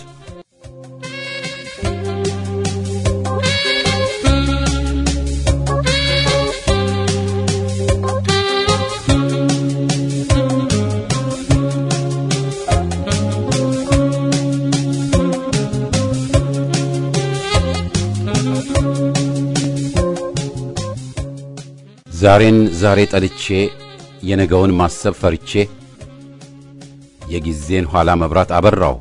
ዛሬን ዛሬ ጠልቼ የነገውን ማሰብ ፈርቼ የጊዜን ኋላ መብራት አበራው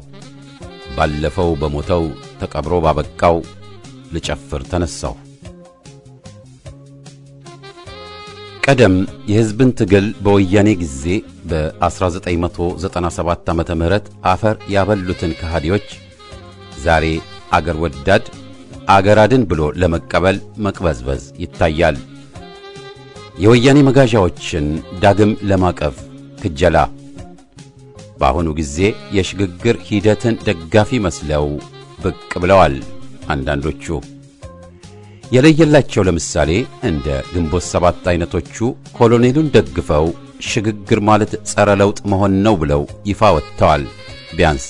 ባለፈው በሞተው ተቀብሮ ባበቃው ልጨፍር ተነሳሁ። ቀደም የሕዝብን ትግል በወያኔ ጊዜ በ1997 ዓመተ ምህረት አፈር ያበሉትን ከሃዲዎች ዛሬ አገር ወዳድ አገር አድን ብሎ ለመቀበል መቅበዝበዝ ይታያል። የወያኔ መጋዣዎችን ዳግም ለማቀፍ ክጀላ በአሁኑ ጊዜ የሽግግር ሂደትን ደጋፊ መስለው ብቅ ብለዋል። አንዳንዶቹ የለየላቸው ለምሳሌ እንደ ግንቦት ሰባት አይነቶቹ ኮሎኔሉን ደግፈው ሽግግር ማለት ጸረ ለውጥ መሆን ነው ብለው ይፋ ወጥተዋል። ቢያንስ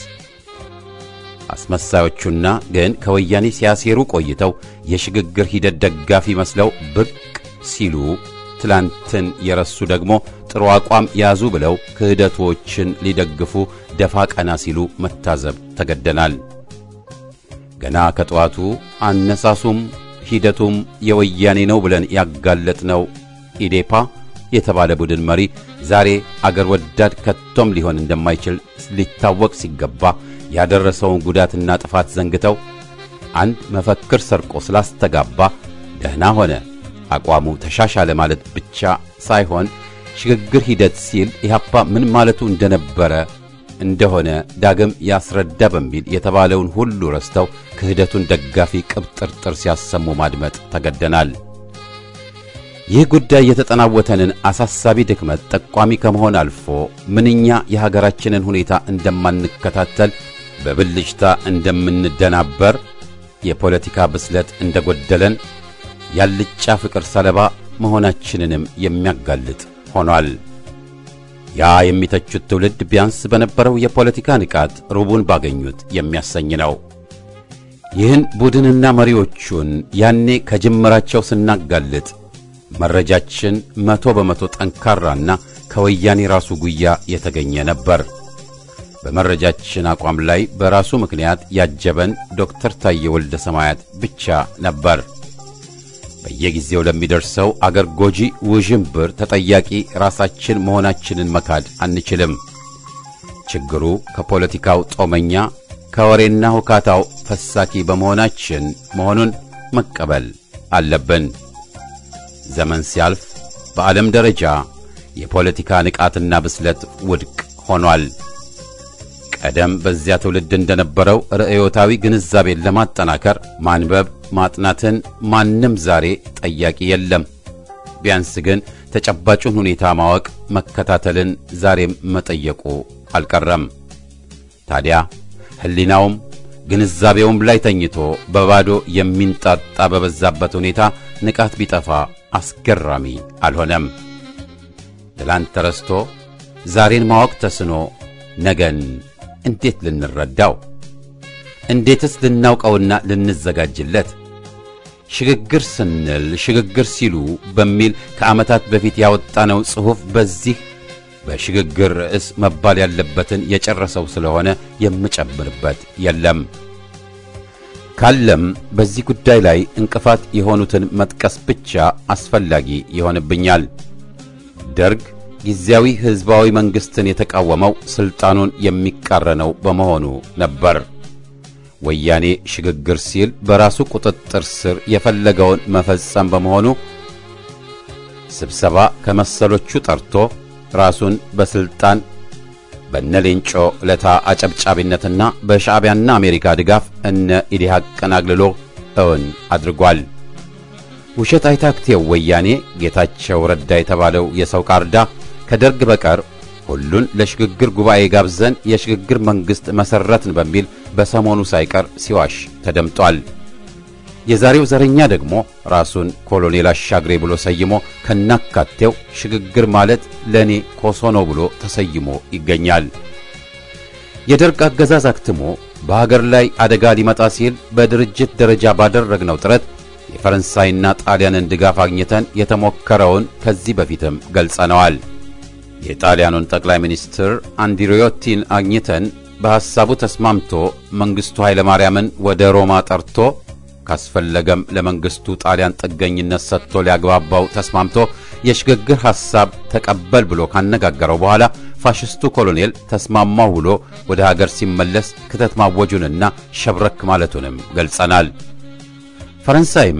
አስመሳዮቹና ግን ከወያኔ ሲያሴሩ ቆይተው የሽግግር ሂደት ደጋፊ መስለው ብቅ ሲሉ ትላንትን የረሱ ደግሞ ጥሩ አቋም ያዙ ብለው ክህደቶችን ሊደግፉ ደፋ ቀና ሲሉ መታዘብ ተገደናል። ገና ከጠዋቱ አነሳሱም ሂደቱም የወያኔ ነው ብለን ያጋለጥነው ኢዴፓ የተባለ ቡድን መሪ ዛሬ አገር ወዳድ ከቶም ሊሆን እንደማይችል ሊታወቅ ሲገባ ያደረሰውን ጉዳትና ጥፋት ዘንግተው አንድ መፈክር ሰርቆ ስላስተጋባ ደህና ሆነ አቋሙ ተሻሻለ ማለት ብቻ ሳይሆን ሽግግር ሂደት ሲል ኢህአፓ ምን ማለቱ እንደነበረ እንደሆነ ዳግም ያስረዳ በሚል የተባለውን ሁሉ ረስተው ክህደቱን ደጋፊ ቅብጥርጥር ሲያሰሙ ማድመጥ ተገደናል። ይህ ጉዳይ የተጠናወተንን አሳሳቢ ድክመት ጠቋሚ ከመሆን አልፎ ምንኛ የሀገራችንን ሁኔታ እንደማንከታተል በብልጭታ እንደምንደናበር የፖለቲካ ብስለት እንደጎደለን ያልጫ ፍቅር ሰለባ መሆናችንንም የሚያጋልጥ ሆኗል። ያ የሚተቹት ትውልድ ቢያንስ በነበረው የፖለቲካ ንቃት ሩቡን ባገኙት የሚያሰኝ ነው። ይህን ቡድንና መሪዎቹን ያኔ ከጅምራቸው ስናጋልጥ መረጃችን መቶ በመቶ ጠንካራና ከወያኔ ራሱ ጉያ የተገኘ ነበር። በመረጃችን አቋም ላይ በራሱ ምክንያት ያጀበን ዶክተር ታዬ ወልደ ሰማያት ብቻ ነበር። በየጊዜው ለሚደርሰው አገር ጎጂ ውዥንብር ተጠያቂ ራሳችን መሆናችንን መካድ አንችልም። ችግሩ ከፖለቲካው ጦመኛ ከወሬና ሁካታው ፈሳኪ በመሆናችን መሆኑን መቀበል አለብን። ዘመን ሲያልፍ በዓለም ደረጃ የፖለቲካ ንቃትና ብስለት ውድቅ ሆኗል። ቀደም በዚያ ትውልድ እንደነበረው ርዕዮታዊ ግንዛቤን ለማጠናከር ማንበብ ማጥናትን ማንም ዛሬ ጠያቂ የለም። ቢያንስ ግን ተጨባጩን ሁኔታ ማወቅ መከታተልን ዛሬም መጠየቁ አልቀረም። ታዲያ ሕሊናውም ግንዛቤውም ላይ ተኝቶ በባዶ የሚንጣጣ በበዛበት ሁኔታ ንቃት ቢጠፋ አስገራሚ አልሆነም። ትላንት ተረስቶ ዛሬን ማወቅ ተስኖ ነገን እንዴት ልንረዳው? እንዴትስ ልናውቀውና ልንዘጋጅለት? ሽግግር ስንል ሽግግር ሲሉ በሚል ከዓመታት በፊት ያወጣነው ጽሑፍ በዚህ በሽግግር ርዕስ መባል ያለበትን የጨረሰው ስለሆነ የምጨምርበት የለም። ካለም በዚህ ጉዳይ ላይ እንቅፋት የሆኑትን መጥቀስ ብቻ አስፈላጊ ይሆንብኛል። ደርግ ጊዜያዊ ሕዝባዊ መንግሥትን የተቃወመው ሥልጣኑን የሚቃረነው በመሆኑ ነበር። ወያኔ ሽግግር ሲል በራሱ ቁጥጥር ስር የፈለገውን መፈጸም በመሆኑ ስብሰባ ከመሰሎቹ ጠርቶ ራሱን በሥልጣን በነሌንጮ ለታ አጨብጫቢነትና በሻዕቢያና አሜሪካ ድጋፍ እነ ኢዲሃቅን አግልሎ እውን አድርጓል። ውሸት አይታክቴው ወያኔ ጌታቸው ረዳ የተባለው የሰው ቃርዳ ከደርግ በቀር ሁሉን ለሽግግር ጉባኤ ጋብዘን የሽግግር መንግሥት መሠረትን በሚል በሰሞኑ ሳይቀር ሲዋሽ ተደምጧል። የዛሬው ዘረኛ ደግሞ ራሱን ኮሎኔል አሻግሬ ብሎ ሰይሞ ከናካቴው ሽግግር ማለት ለእኔ ኮሶ ነው ብሎ ተሰይሞ ይገኛል። የደርግ አገዛዝ አክትሞ በሀገር ላይ አደጋ ሊመጣ ሲል በድርጅት ደረጃ ባደረግነው ጥረት የፈረንሳይና ጣሊያንን ድጋፍ አግኝተን የተሞከረውን ከዚህ በፊትም ገልጸነዋል። የጣሊያኑን ጠቅላይ ሚኒስትር አንድሪዮቲን አግኝተን በሐሳቡ ተስማምቶ መንግሥቱ ኃይለማርያምን ወደ ሮማ ጠርቶ ካስፈለገም ለመንግሥቱ ጣሊያን ጥገኝነት ሰጥቶ ሊያግባባው ተስማምቶ የሽግግር ሐሳብ ተቀበል ብሎ ካነጋገረው በኋላ ፋሽስቱ ኮሎኔል ተስማማው ብሎ ወደ ሀገር ሲመለስ ክተት ማወጁንና ሸብረክ ማለቱንም ገልጸናል። ፈረንሳይም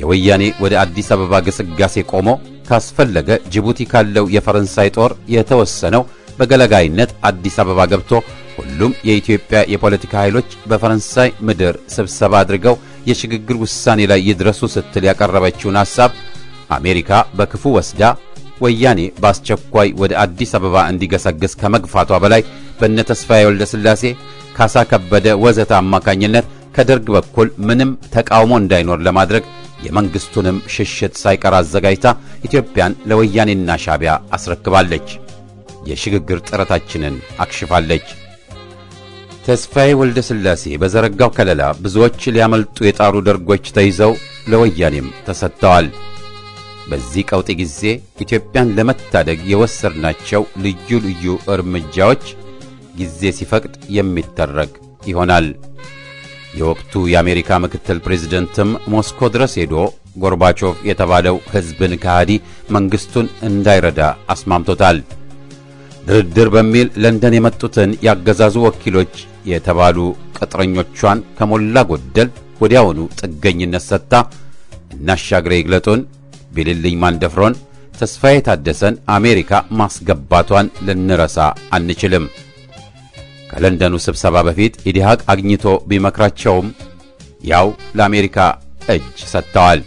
የወያኔ ወደ አዲስ አበባ ግስጋሴ ቆሞ ካስፈለገ ጅቡቲ ካለው የፈረንሳይ ጦር የተወሰነው በገለጋይነት አዲስ አበባ ገብቶ ሁሉም የኢትዮጵያ የፖለቲካ ኃይሎች በፈረንሳይ ምድር ስብሰባ አድርገው የሽግግር ውሳኔ ላይ ይድረሱ ስትል ያቀረበችውን ሐሳብ አሜሪካ በክፉ ወስዳ ወያኔ በአስቸኳይ ወደ አዲስ አበባ እንዲገሰግስ ከመግፋቷ በላይ በነ ተስፋዬ ወልደ ሥላሴ፣ ካሳ ከበደ ወዘተ አማካኝነት ከደርግ በኩል ምንም ተቃውሞ እንዳይኖር ለማድረግ የመንግስቱንም ሽሽት ሳይቀር አዘጋጅታ ኢትዮጵያን ለወያኔና ሻዕቢያ አስረክባለች። የሽግግር ጥረታችንን አክሽፋለች። ተስፋዬ ወልደ ሥላሴ በዘረጋው ከለላ ብዙዎች ሊያመልጡ የጣሩ ደርጎች ተይዘው ለወያኔም ተሰጥተዋል። በዚህ ቀውጢ ጊዜ ኢትዮጵያን ለመታደግ የወሰድናቸው ልዩ ልዩ እርምጃዎች ጊዜ ሲፈቅድ የሚተረክ ይሆናል። የወቅቱ የአሜሪካ ምክትል ፕሬዝደንትም ሞስኮ ድረስ ሄዶ ጎርባቾቭ የተባለው ሕዝብን ከሃዲ መንግሥቱን እንዳይረዳ አስማምቶታል። ድርድር በሚል ለንደን የመጡትን ያገዛዙ ወኪሎች የተባሉ ቅጥረኞቿን ከሞላ ጎደል ወዲያውኑ ጥገኝነት ሰጥታ እናሻግሬ ይግለጡን፣ ቢልልኝ ማንደፍሮን፣ ተስፋዬ ታደሰን አሜሪካ ማስገባቷን ልንረሳ አንችልም። ከለንደኑ ስብሰባ በፊት ኢዲሃቅ አግኝቶ ቢመክራቸውም ያው ለአሜሪካ እጅ ሰጥተዋል።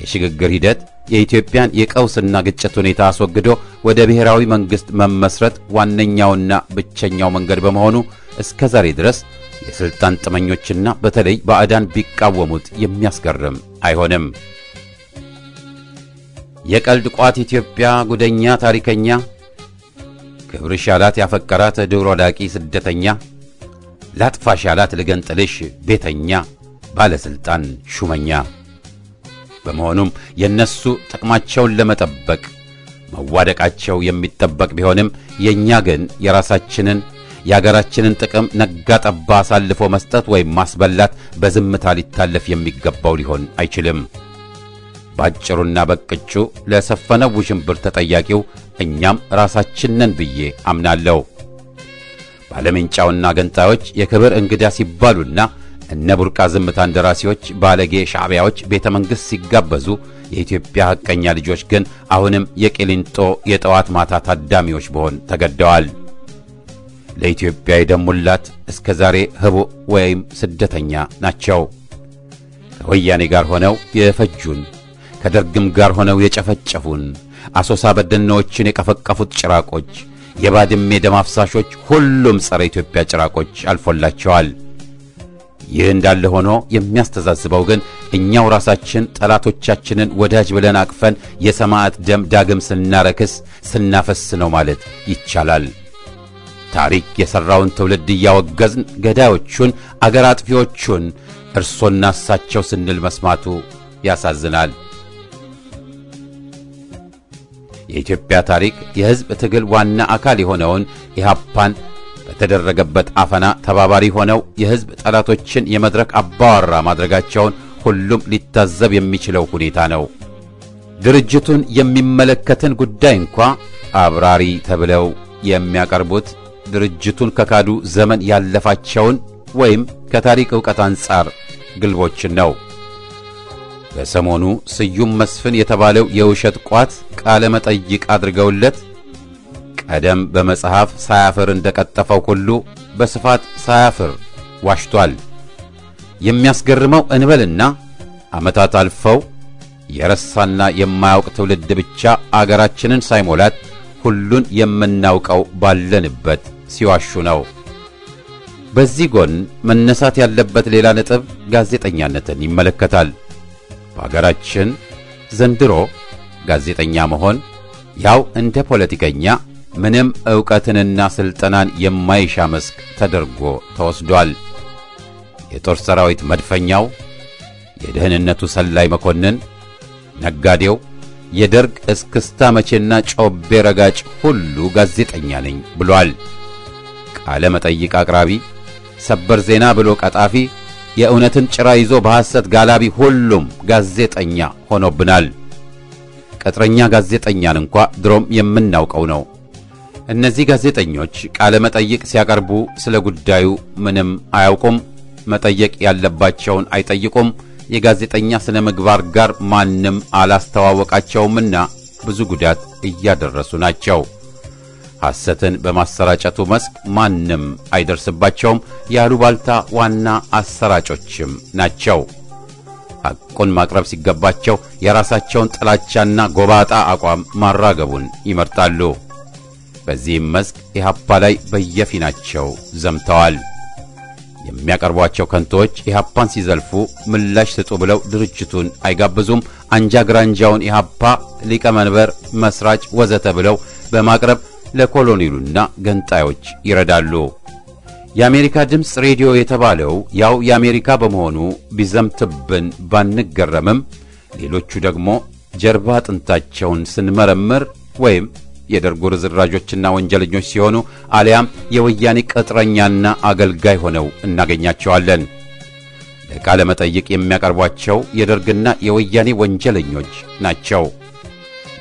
የሽግግር ሂደት የኢትዮጵያን የቀውስና ግጭት ሁኔታ አስወግዶ ወደ ብሔራዊ መንግሥት መመስረት ዋነኛውና ብቸኛው መንገድ በመሆኑ እስከ ዛሬ ድረስ የሥልጣን ጥመኞችና በተለይ ባዕዳን ቢቃወሙት የሚያስገርም አይሆንም። የቀልድ ቋት ኢትዮጵያ ጉደኛ ታሪከኛ ክብርሽ ያላት ያፈቀራት ድሮ ዳቂ ስደተኛ ላጥፋሽ ያላት ልገንጥልሽ ቤተኛ ባለሥልጣን ሹመኛ በመሆኑም የነሱ ጥቅማቸውን ለመጠበቅ መዋደቃቸው የሚጠበቅ ቢሆንም የእኛ ግን የራሳችንን የአገራችንን ጥቅም ነጋ ጠባ አሳልፎ መስጠት ወይም ማስበላት በዝምታ ሊታለፍ የሚገባው ሊሆን አይችልም። ባጭሩና በቅጩ ለሰፈነው ውዥንብር ተጠያቂው እኛም ራሳችን ነን ብዬ አምናለሁ። ባለሜንጫውና ገንጣዮች የክብር እንግዳ ሲባሉና እነ ቡርቃ ዝምታ እንደራሴዎች ባለጌ ሻዕቢያዎች ቤተ መንግሥት ሲጋበዙ የኢትዮጵያ ሐቀኛ ልጆች ግን አሁንም የቂሊንጦ የጠዋት ማታ ታዳሚዎች በሆን ተገደዋል። ለኢትዮጵያ የደሙላት እስከ ዛሬ ህቡዕ ወይም ስደተኛ ናቸው። ከወያኔ ጋር ሆነው የፈጁን፣ ከደርግም ጋር ሆነው የጨፈጨፉን፣ አሶሳ በደኖችን የቀፈቀፉት ጭራቆች፣ የባድሜ ደም አፍሳሾች፣ ሁሉም ጸረ ኢትዮጵያ ጭራቆች አልፎላቸዋል። ይህ እንዳለ ሆኖ የሚያስተዛዝበው ግን እኛው ራሳችን ጠላቶቻችንን ወዳጅ ብለን አቅፈን የሰማዕት ደም ዳግም ስናረክስ ስናፈስ ነው ማለት ይቻላል። ታሪክ የሠራውን ትውልድ እያወገዝን ገዳዮቹን አገር አጥፊዎቹን እርሶና እሳቸው ስንል መስማቱ ያሳዝናል። የኢትዮጵያ ታሪክ የሕዝብ ትግል ዋና አካል የሆነውን ኢህአፓን በተደረገበት አፈና ተባባሪ ሆነው የሕዝብ ጠላቶችን የመድረክ አባዋራ ማድረጋቸውን ሁሉም ሊታዘብ የሚችለው ሁኔታ ነው። ድርጅቱን የሚመለከትን ጉዳይ እንኳ አብራሪ ተብለው የሚያቀርቡት ድርጅቱን ከካዱ ዘመን ያለፋቸውን ወይም ከታሪክ ዕውቀት አንጻር ግልቦችን ነው። በሰሞኑ ስዩም መስፍን የተባለው የውሸት ቋት ቃለ መጠይቅ አድርገውለት ቀደም በመጽሐፍ ሳያፍር እንደቀጠፈው ሁሉ በስፋት ሳያፍር ዋሽቷል። የሚያስገርመው እንበልና ዓመታት አልፈው የረሳና የማያውቅ ትውልድ ብቻ አገራችንን ሳይሞላት ሁሉን የምናውቀው ባለንበት ሲዋሹ ነው። በዚህ ጎን መነሳት ያለበት ሌላ ነጥብ ጋዜጠኛነትን ይመለከታል። በአገራችን ዘንድሮ ጋዜጠኛ መሆን ያው እንደ ፖለቲከኛ ምንም ዕውቀትንና ሥልጠናን የማይሻ መስክ ተደርጎ ተወስዷል። የጦር ሰራዊት መድፈኛው፣ የደህንነቱ ሰላይ መኮንን፣ ነጋዴው፣ የደርግ እስክስታ መቼና ጮቤ ረጋጭ ሁሉ ጋዜጠኛ ነኝ ብሏል። ቃለ መጠይቅ አቅራቢ፣ ሰበር ዜና ብሎ ቀጣፊ፣ የእውነትን ጭራ ይዞ በሐሰት ጋላቢ ሁሉም ጋዜጠኛ ሆኖብናል። ቅጥረኛ ጋዜጠኛን እንኳ ድሮም የምናውቀው ነው። እነዚህ ጋዜጠኞች ቃለ መጠይቅ ሲያቀርቡ ስለ ጉዳዩ ምንም አያውቁም። መጠየቅ ያለባቸውን አይጠይቁም። የጋዜጠኛ ስነ ምግባር ጋር ማንም አላስተዋወቃቸውምና ብዙ ጉዳት እያደረሱ ናቸው። ሐሰትን በማሰራጨቱ መስክ ማንም አይደርስባቸውም። ያሉባልታ ዋና አሰራጮችም ናቸው። ሐቁን ማቅረብ ሲገባቸው የራሳቸውን ጥላቻና ጎባጣ አቋም ማራገቡን ይመርጣሉ። በዚህም መስክ ኢህአፓ ላይ በየፊናቸው ዘምተዋል። የሚያቀርቧቸው ከንቶዎች ኢህአፓን ሲዘልፉ ምላሽ ስጡ ብለው ድርጅቱን አይጋብዙም። አንጃ ግራንጃውን ኢህአፓ ሊቀመንበር፣ መስራች ወዘተ ብለው በማቅረብ ለኮሎኔሉና ገንጣዮች ይረዳሉ። የአሜሪካ ድምፅ ሬዲዮ የተባለው ያው የአሜሪካ በመሆኑ ቢዘምትብን ባንገረምም ሌሎቹ ደግሞ ጀርባ አጥንታቸውን ስንመረምር ወይም የደርጉ ርዝራዦችና ወንጀለኞች ሲሆኑ አሊያም የወያኔ ቅጥረኛና አገልጋይ ሆነው እናገኛቸዋለን። ለቃለ መጠይቅ የሚያቀርቧቸው የደርግና የወያኔ ወንጀለኞች ናቸው።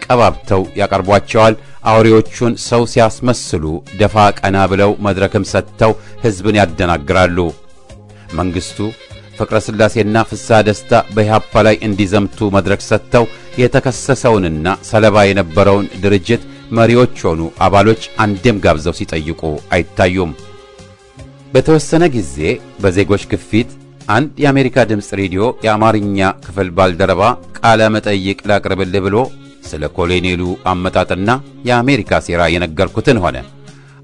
ቀባብተው ያቀርቧቸዋል። አውሬዎቹን ሰው ሲያስመስሉ ደፋ ቀና ብለው መድረክም ሰጥተው ሕዝብን ያደናግራሉ። መንግስቱ ፍቅረ ሥላሴና ፍስሐ ደስታ በኢህአፓ ላይ እንዲዘምቱ መድረክ ሰጥተው የተከሰሰውንና ሰለባ የነበረውን ድርጅት መሪዎች ሆኑ አባሎች አንዴም ጋብዘው ሲጠይቁ አይታዩም። በተወሰነ ጊዜ በዜጎች ግፊት አንድ የአሜሪካ ድምፅ ሬዲዮ የአማርኛ ክፍል ባልደረባ ቃለ መጠይቅ ላቅርብልህ ብሎ ስለ ኮሎኔሉ አመጣጥና የአሜሪካ ሴራ የነገርኩትን ሆነ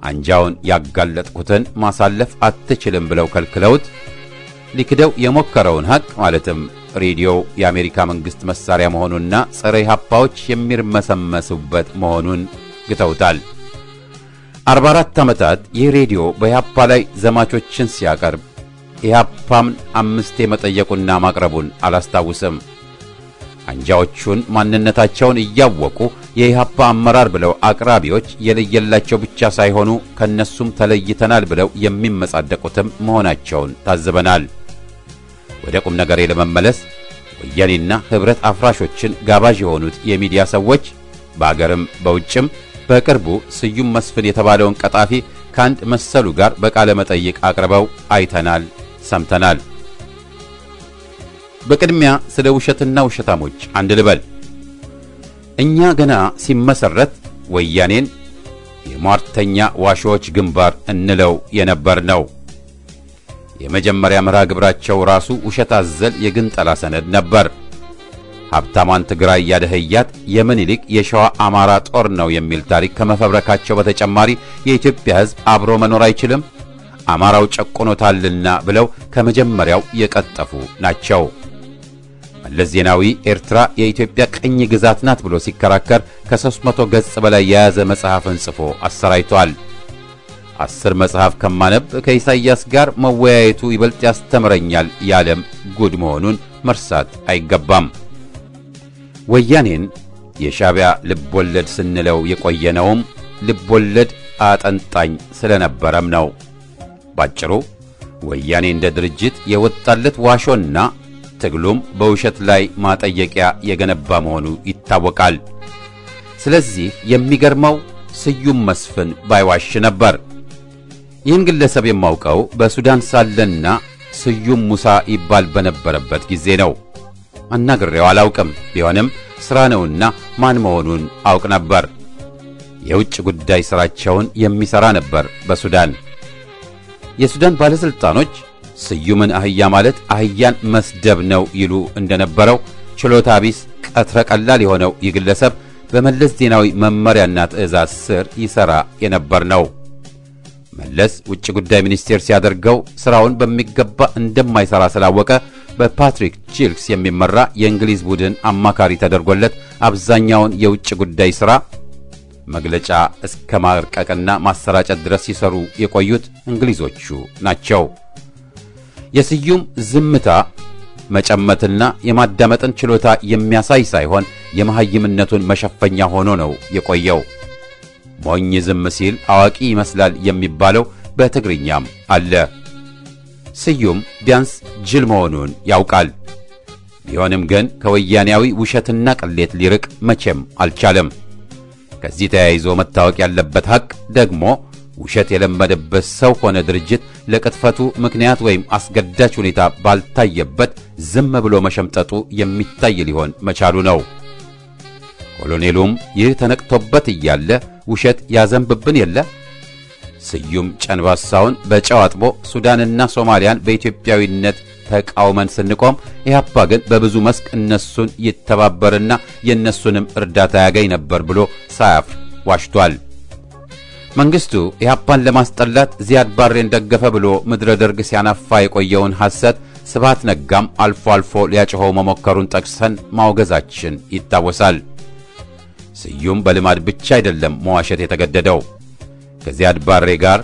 አንጃውን ያጋለጥኩትን ማሳለፍ አትችልም ብለው ከልክለውት ሊክደው የሞከረውን ሐቅ ማለትም ሬዲዮው የአሜሪካ መንግሥት መሳሪያ መሆኑንና ጸረ ኢህአፓዎች የሚርመሰመሱበት መሆኑን ግተውታል። አርባ አራት ዓመታት ይህ ሬዲዮ በኢህአፓ ላይ ዘማቾችን ሲያቀርብ ኢህአፓም አምስቴ መጠየቁና ማቅረቡን አላስታውስም። አንጃዎቹን ማንነታቸውን እያወቁ የኢህአፓ አመራር ብለው አቅራቢዎች የለየላቸው ብቻ ሳይሆኑ ከነሱም ተለይተናል ብለው የሚመጻደቁትም መሆናቸውን ታዝበናል። ወደ ቁም ነገሬ ለመመለስ ወያኔና ኅብረት አፍራሾችን ጋባዥ የሆኑት የሚዲያ ሰዎች በአገርም በውጭም በቅርቡ ስዩም መስፍን የተባለውን ቀጣፊ ከአንድ መሰሉ ጋር በቃለ መጠይቅ አቅርበው አይተናል፣ ሰምተናል። በቅድሚያ ስለ ውሸትና ውሸታሞች አንድ ልበል። እኛ ገና ሲመሰረት ወያኔን የሟርተኛ ዋሾዎች ግንባር እንለው የነበር ነው። የመጀመሪያ መርሃ ግብራቸው ራሱ ውሸት አዘል የግንጠላ ሰነድ ነበር። ሀብታሟን ትግራይ ያደህያት የምኒልክ የሸዋ አማራ ጦር ነው የሚል ታሪክ ከመፈብረካቸው በተጨማሪ የኢትዮጵያ ሕዝብ አብሮ መኖር አይችልም፣ አማራው ጨቆኖታልና ብለው ከመጀመሪያው የቀጠፉ ናቸው። መለስ ዜናዊ ኤርትራ የኢትዮጵያ ቅኝ ግዛት ናት ብሎ ሲከራከር ከሦስት መቶ ገጽ በላይ የያዘ መጽሐፍን ጽፎ አሰራይቷል። አስር መጽሐፍ ከማነብ ከኢሳይያስ ጋር መወያየቱ ይበልጥ ያስተምረኛል ያለም ጉድ መሆኑን መርሳት አይገባም። ወያኔን የሻዕቢያ ልብ ወለድ ስንለው የቆየነውም ልብ ወለድ አጠንጣኝ ስለነበረም ነው። ባጭሩ ወያኔ እንደ ድርጅት የወጣለት ዋሾና ትግሉም በውሸት ላይ ማጠየቂያ የገነባ መሆኑ ይታወቃል። ስለዚህ የሚገርመው ስዩም መስፍን ባይዋሽ ነበር። ይህን ግለሰብ የማውቀው በሱዳን ሳለና ስዩም ሙሳ ይባል በነበረበት ጊዜ ነው። አናግሬው አላውቅም። ቢሆንም ሥራ ነውና ማን መሆኑን አውቅ ነበር። የውጭ ጉዳይ ሥራቸውን የሚሠራ ነበር በሱዳን። የሱዳን ባለሥልጣኖች ስዩምን አህያ ማለት አህያን መስደብ ነው ይሉ እንደነበረው ችሎታ ቢስ ቀትረ ቀላል የሆነው ይህ ግለሰብ በመለስ ዜናዊ መመሪያና ትዕዛዝ ስር ይሠራ የነበር ነው። መለስ ውጭ ጉዳይ ሚኒስቴር ሲያደርገው ሥራውን በሚገባ እንደማይሠራ ስላወቀ በፓትሪክ ጂልክስ የሚመራ የእንግሊዝ ቡድን አማካሪ ተደርጎለት አብዛኛውን የውጭ ጉዳይ ሥራ መግለጫ እስከ ማርቀቅና ማሰራጨት ድረስ ሲሰሩ የቆዩት እንግሊዞቹ ናቸው። የስዩም ዝምታ መጨመትና የማዳመጥን ችሎታ የሚያሳይ ሳይሆን የመሐይምነቱን መሸፈኛ ሆኖ ነው የቆየው። ሞኝ ዝም ሲል አዋቂ ይመስላል የሚባለው በትግርኛም አለ። ስዩም ቢያንስ ጅል መሆኑን ያውቃል። ቢሆንም ግን ከወያኔያዊ ውሸትና ቅሌት ሊርቅ መቼም አልቻለም። ከዚህ ተያይዞ መታወቅ ያለበት ሐቅ ደግሞ ውሸት የለመደበት ሰው ሆነ ድርጅት ለቅጥፈቱ ምክንያት ወይም አስገዳጅ ሁኔታ ባልታየበት ዝም ብሎ መሸምጠጡ የሚታይ ሊሆን መቻሉ ነው። ኮሎኔሉም ይህ ተነቅቶበት እያለ ውሸት ያዘንብብን የለ ስዩም ጨንባሳውን በጨው አጥቦ ሱዳንና ሶማሊያን በኢትዮጵያዊነት ተቃውመን ስንቆም ኢህአፓ ግን በብዙ መስክ እነሱን ይተባበርና የእነሱንም እርዳታ ያገኝ ነበር ብሎ ሳያፍር ዋሽቷል። መንግስቱ ኢህአፓን ለማስጠላት ዚያድ ባሬን ደገፈ ብሎ ምድረ ደርግ ሲያናፋ የቆየውን ሐሰት ስብሃት ነጋም አልፎ አልፎ ሊያጭኸው መሞከሩን ጠቅሰን ማውገዛችን ይታወሳል። ስዩም በልማድ ብቻ አይደለም መዋሸት የተገደደው። ከዚያድ ባሬ ጋር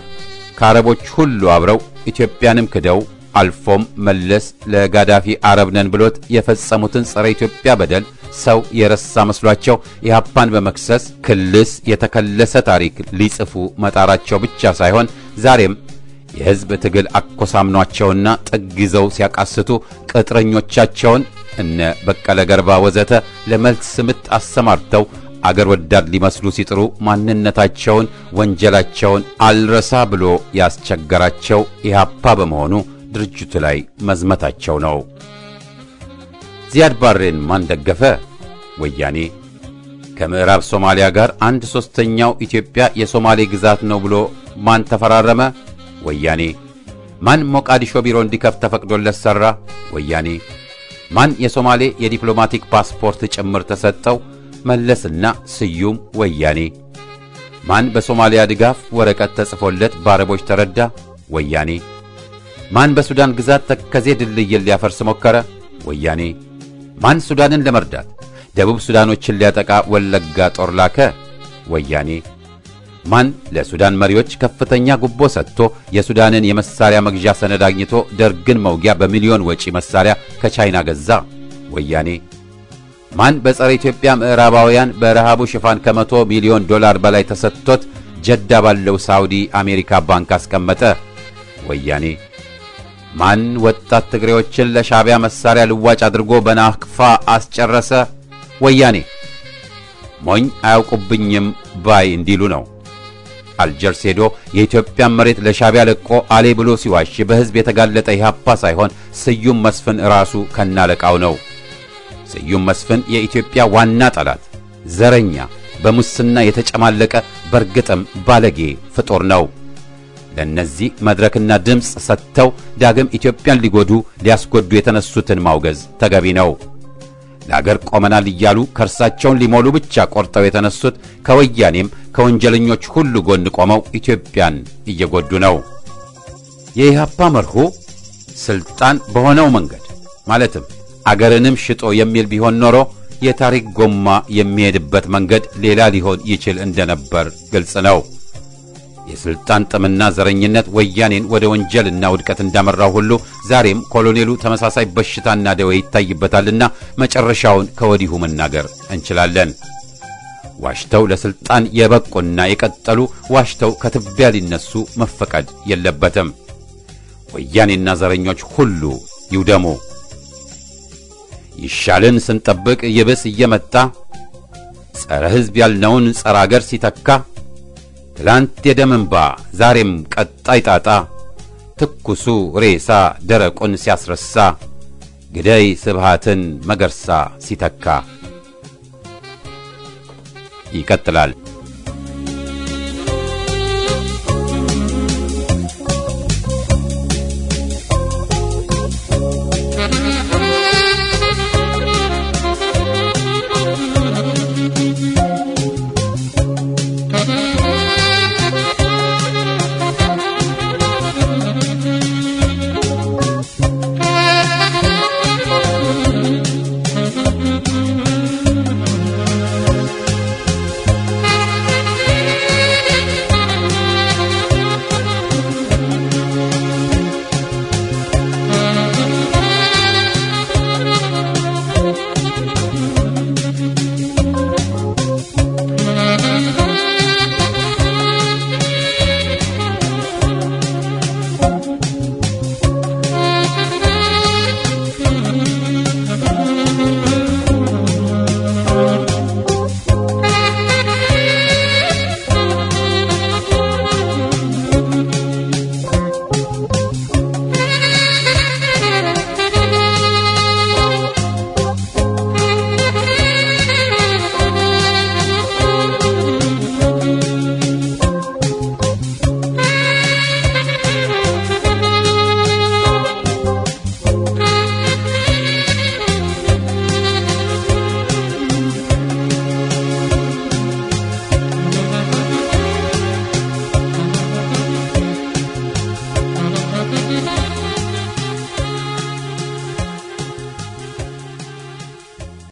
ከአረቦች ሁሉ አብረው ኢትዮጵያንም ክደው አልፎም መለስ ለጋዳፊ አረብ ነን ብሎት የፈጸሙትን ጸረ ኢትዮጵያ በደል ሰው የረሳ መስሏቸው ኢህአፓን በመክሰስ ክልስ የተከለሰ ታሪክ ሊጽፉ መጣራቸው ብቻ ሳይሆን ዛሬም የሕዝብ ትግል አኮሳምኗቸውና ጥግ ይዘው ሲያቃስቱ ቅጥረኞቻቸውን እነ በቀለ ገርባ ወዘተ ለመልስ ምት አሰማርተው አገር ወዳድ ሊመስሉ ሲጥሩ ማንነታቸውን፣ ወንጀላቸውን አልረሳ ብሎ ያስቸገራቸው ኢህአፓ በመሆኑ ድርጅቱ ላይ መዝመታቸው ነው። ዚያድ ባሬን ማን ደገፈ? ወያኔ። ከምዕራብ ሶማሊያ ጋር አንድ ሦስተኛው ኢትዮጵያ የሶማሌ ግዛት ነው ብሎ ማን ተፈራረመ? ወያኔ። ማን ሞቃዲሾ ቢሮ እንዲከፍት ተፈቅዶለት ሠራ? ወያኔ። ማን የሶማሌ የዲፕሎማቲክ ፓስፖርት ጭምር ተሰጠው? መለስና ስዩም ወያኔ። ማን በሶማሊያ ድጋፍ ወረቀት ተጽፎለት በአረቦች ተረዳ? ወያኔ። ማን በሱዳን ግዛት ተከዜ ድልድይን ሊያፈርስ ሞከረ? ወያኔ። ማን ሱዳንን ለመርዳት ደቡብ ሱዳኖችን ሊያጠቃ ወለጋ ጦር ላከ? ወያኔ። ማን ለሱዳን መሪዎች ከፍተኛ ጉቦ ሰጥቶ የሱዳንን የመሳሪያ መግዣ ሰነድ አግኝቶ ደርግን መውጊያ በሚሊዮን ወጪ መሳሪያ ከቻይና ገዛ? ወያኔ። ማን በጸረ ኢትዮጵያ ምዕራባውያን በረሃቡ ሽፋን ከመቶ ሚሊዮን ዶላር በላይ ተሰጥቶት ጀዳ ባለው ሳውዲ አሜሪካ ባንክ አስቀመጠ? ወያኔ። ማን ወጣት ትግሬዎችን ለሻዕቢያ መሳሪያ ልዋጭ አድርጎ በናቅፋ አስጨረሰ? ወያኔ። ሞኝ አያውቁብኝም ባይ እንዲሉ ነው። አልጀርስ ሄዶ የኢትዮጵያን መሬት ለሻዕቢያ ለቆ አሌ ብሎ ሲዋሽ በሕዝብ የተጋለጠ ኢህአፓ ሳይሆን ስዩም መስፍን ራሱ ከናለቃው ነው። ስዩም መስፍን የኢትዮጵያ ዋና ጠላት፣ ዘረኛ፣ በሙስና የተጨማለቀ በርግጥም ባለጌ ፍጡር ነው። ለእነዚህ መድረክና ድምፅ ሰጥተው ዳግም ኢትዮጵያን ሊጎዱ ሊያስጎዱ የተነሱትን ማውገዝ ተገቢ ነው። ለአገር ቆመናል እያሉ ከርሳቸውን ሊሞሉ ብቻ ቆርጠው የተነሱት ከወያኔም ከወንጀለኞች ሁሉ ጎን ቆመው ኢትዮጵያን እየጎዱ ነው። የኢህአፓ መርሁ ስልጣን በሆነው መንገድ ማለትም አገርንም ሽጦ የሚል ቢሆን ኖሮ የታሪክ ጎማ የሚሄድበት መንገድ ሌላ ሊሆን ይችል እንደነበር ግልጽ ነው። የስልጣን ጥምና ዘረኝነት ወያኔን ወደ ወንጀልና ውድቀት እንዳመራው ሁሉ ዛሬም ኮሎኔሉ ተመሳሳይ በሽታና ደዌ ይታይበታልና መጨረሻውን ከወዲሁ መናገር እንችላለን። ዋሽተው ለስልጣን የበቁና የቀጠሉ ዋሽተው ከትቢያ ሊነሱ መፈቀድ የለበትም። ወያኔና ዘረኞች ሁሉ ይውደሙ። ይሻልን ስንጠብቅ ይብስ እየመጣ ጸረ ሕዝብ ያልነውን ጸረ አገር ሲተካ ትላንት የደም እንባ ዛሬም ቀጣይ ጣጣ። ትኩሱ ሬሳ ደረቁን ሲያስረሳ። ግደይ ስብሃትን መገርሳ ሲተካ። ይቀጥላል።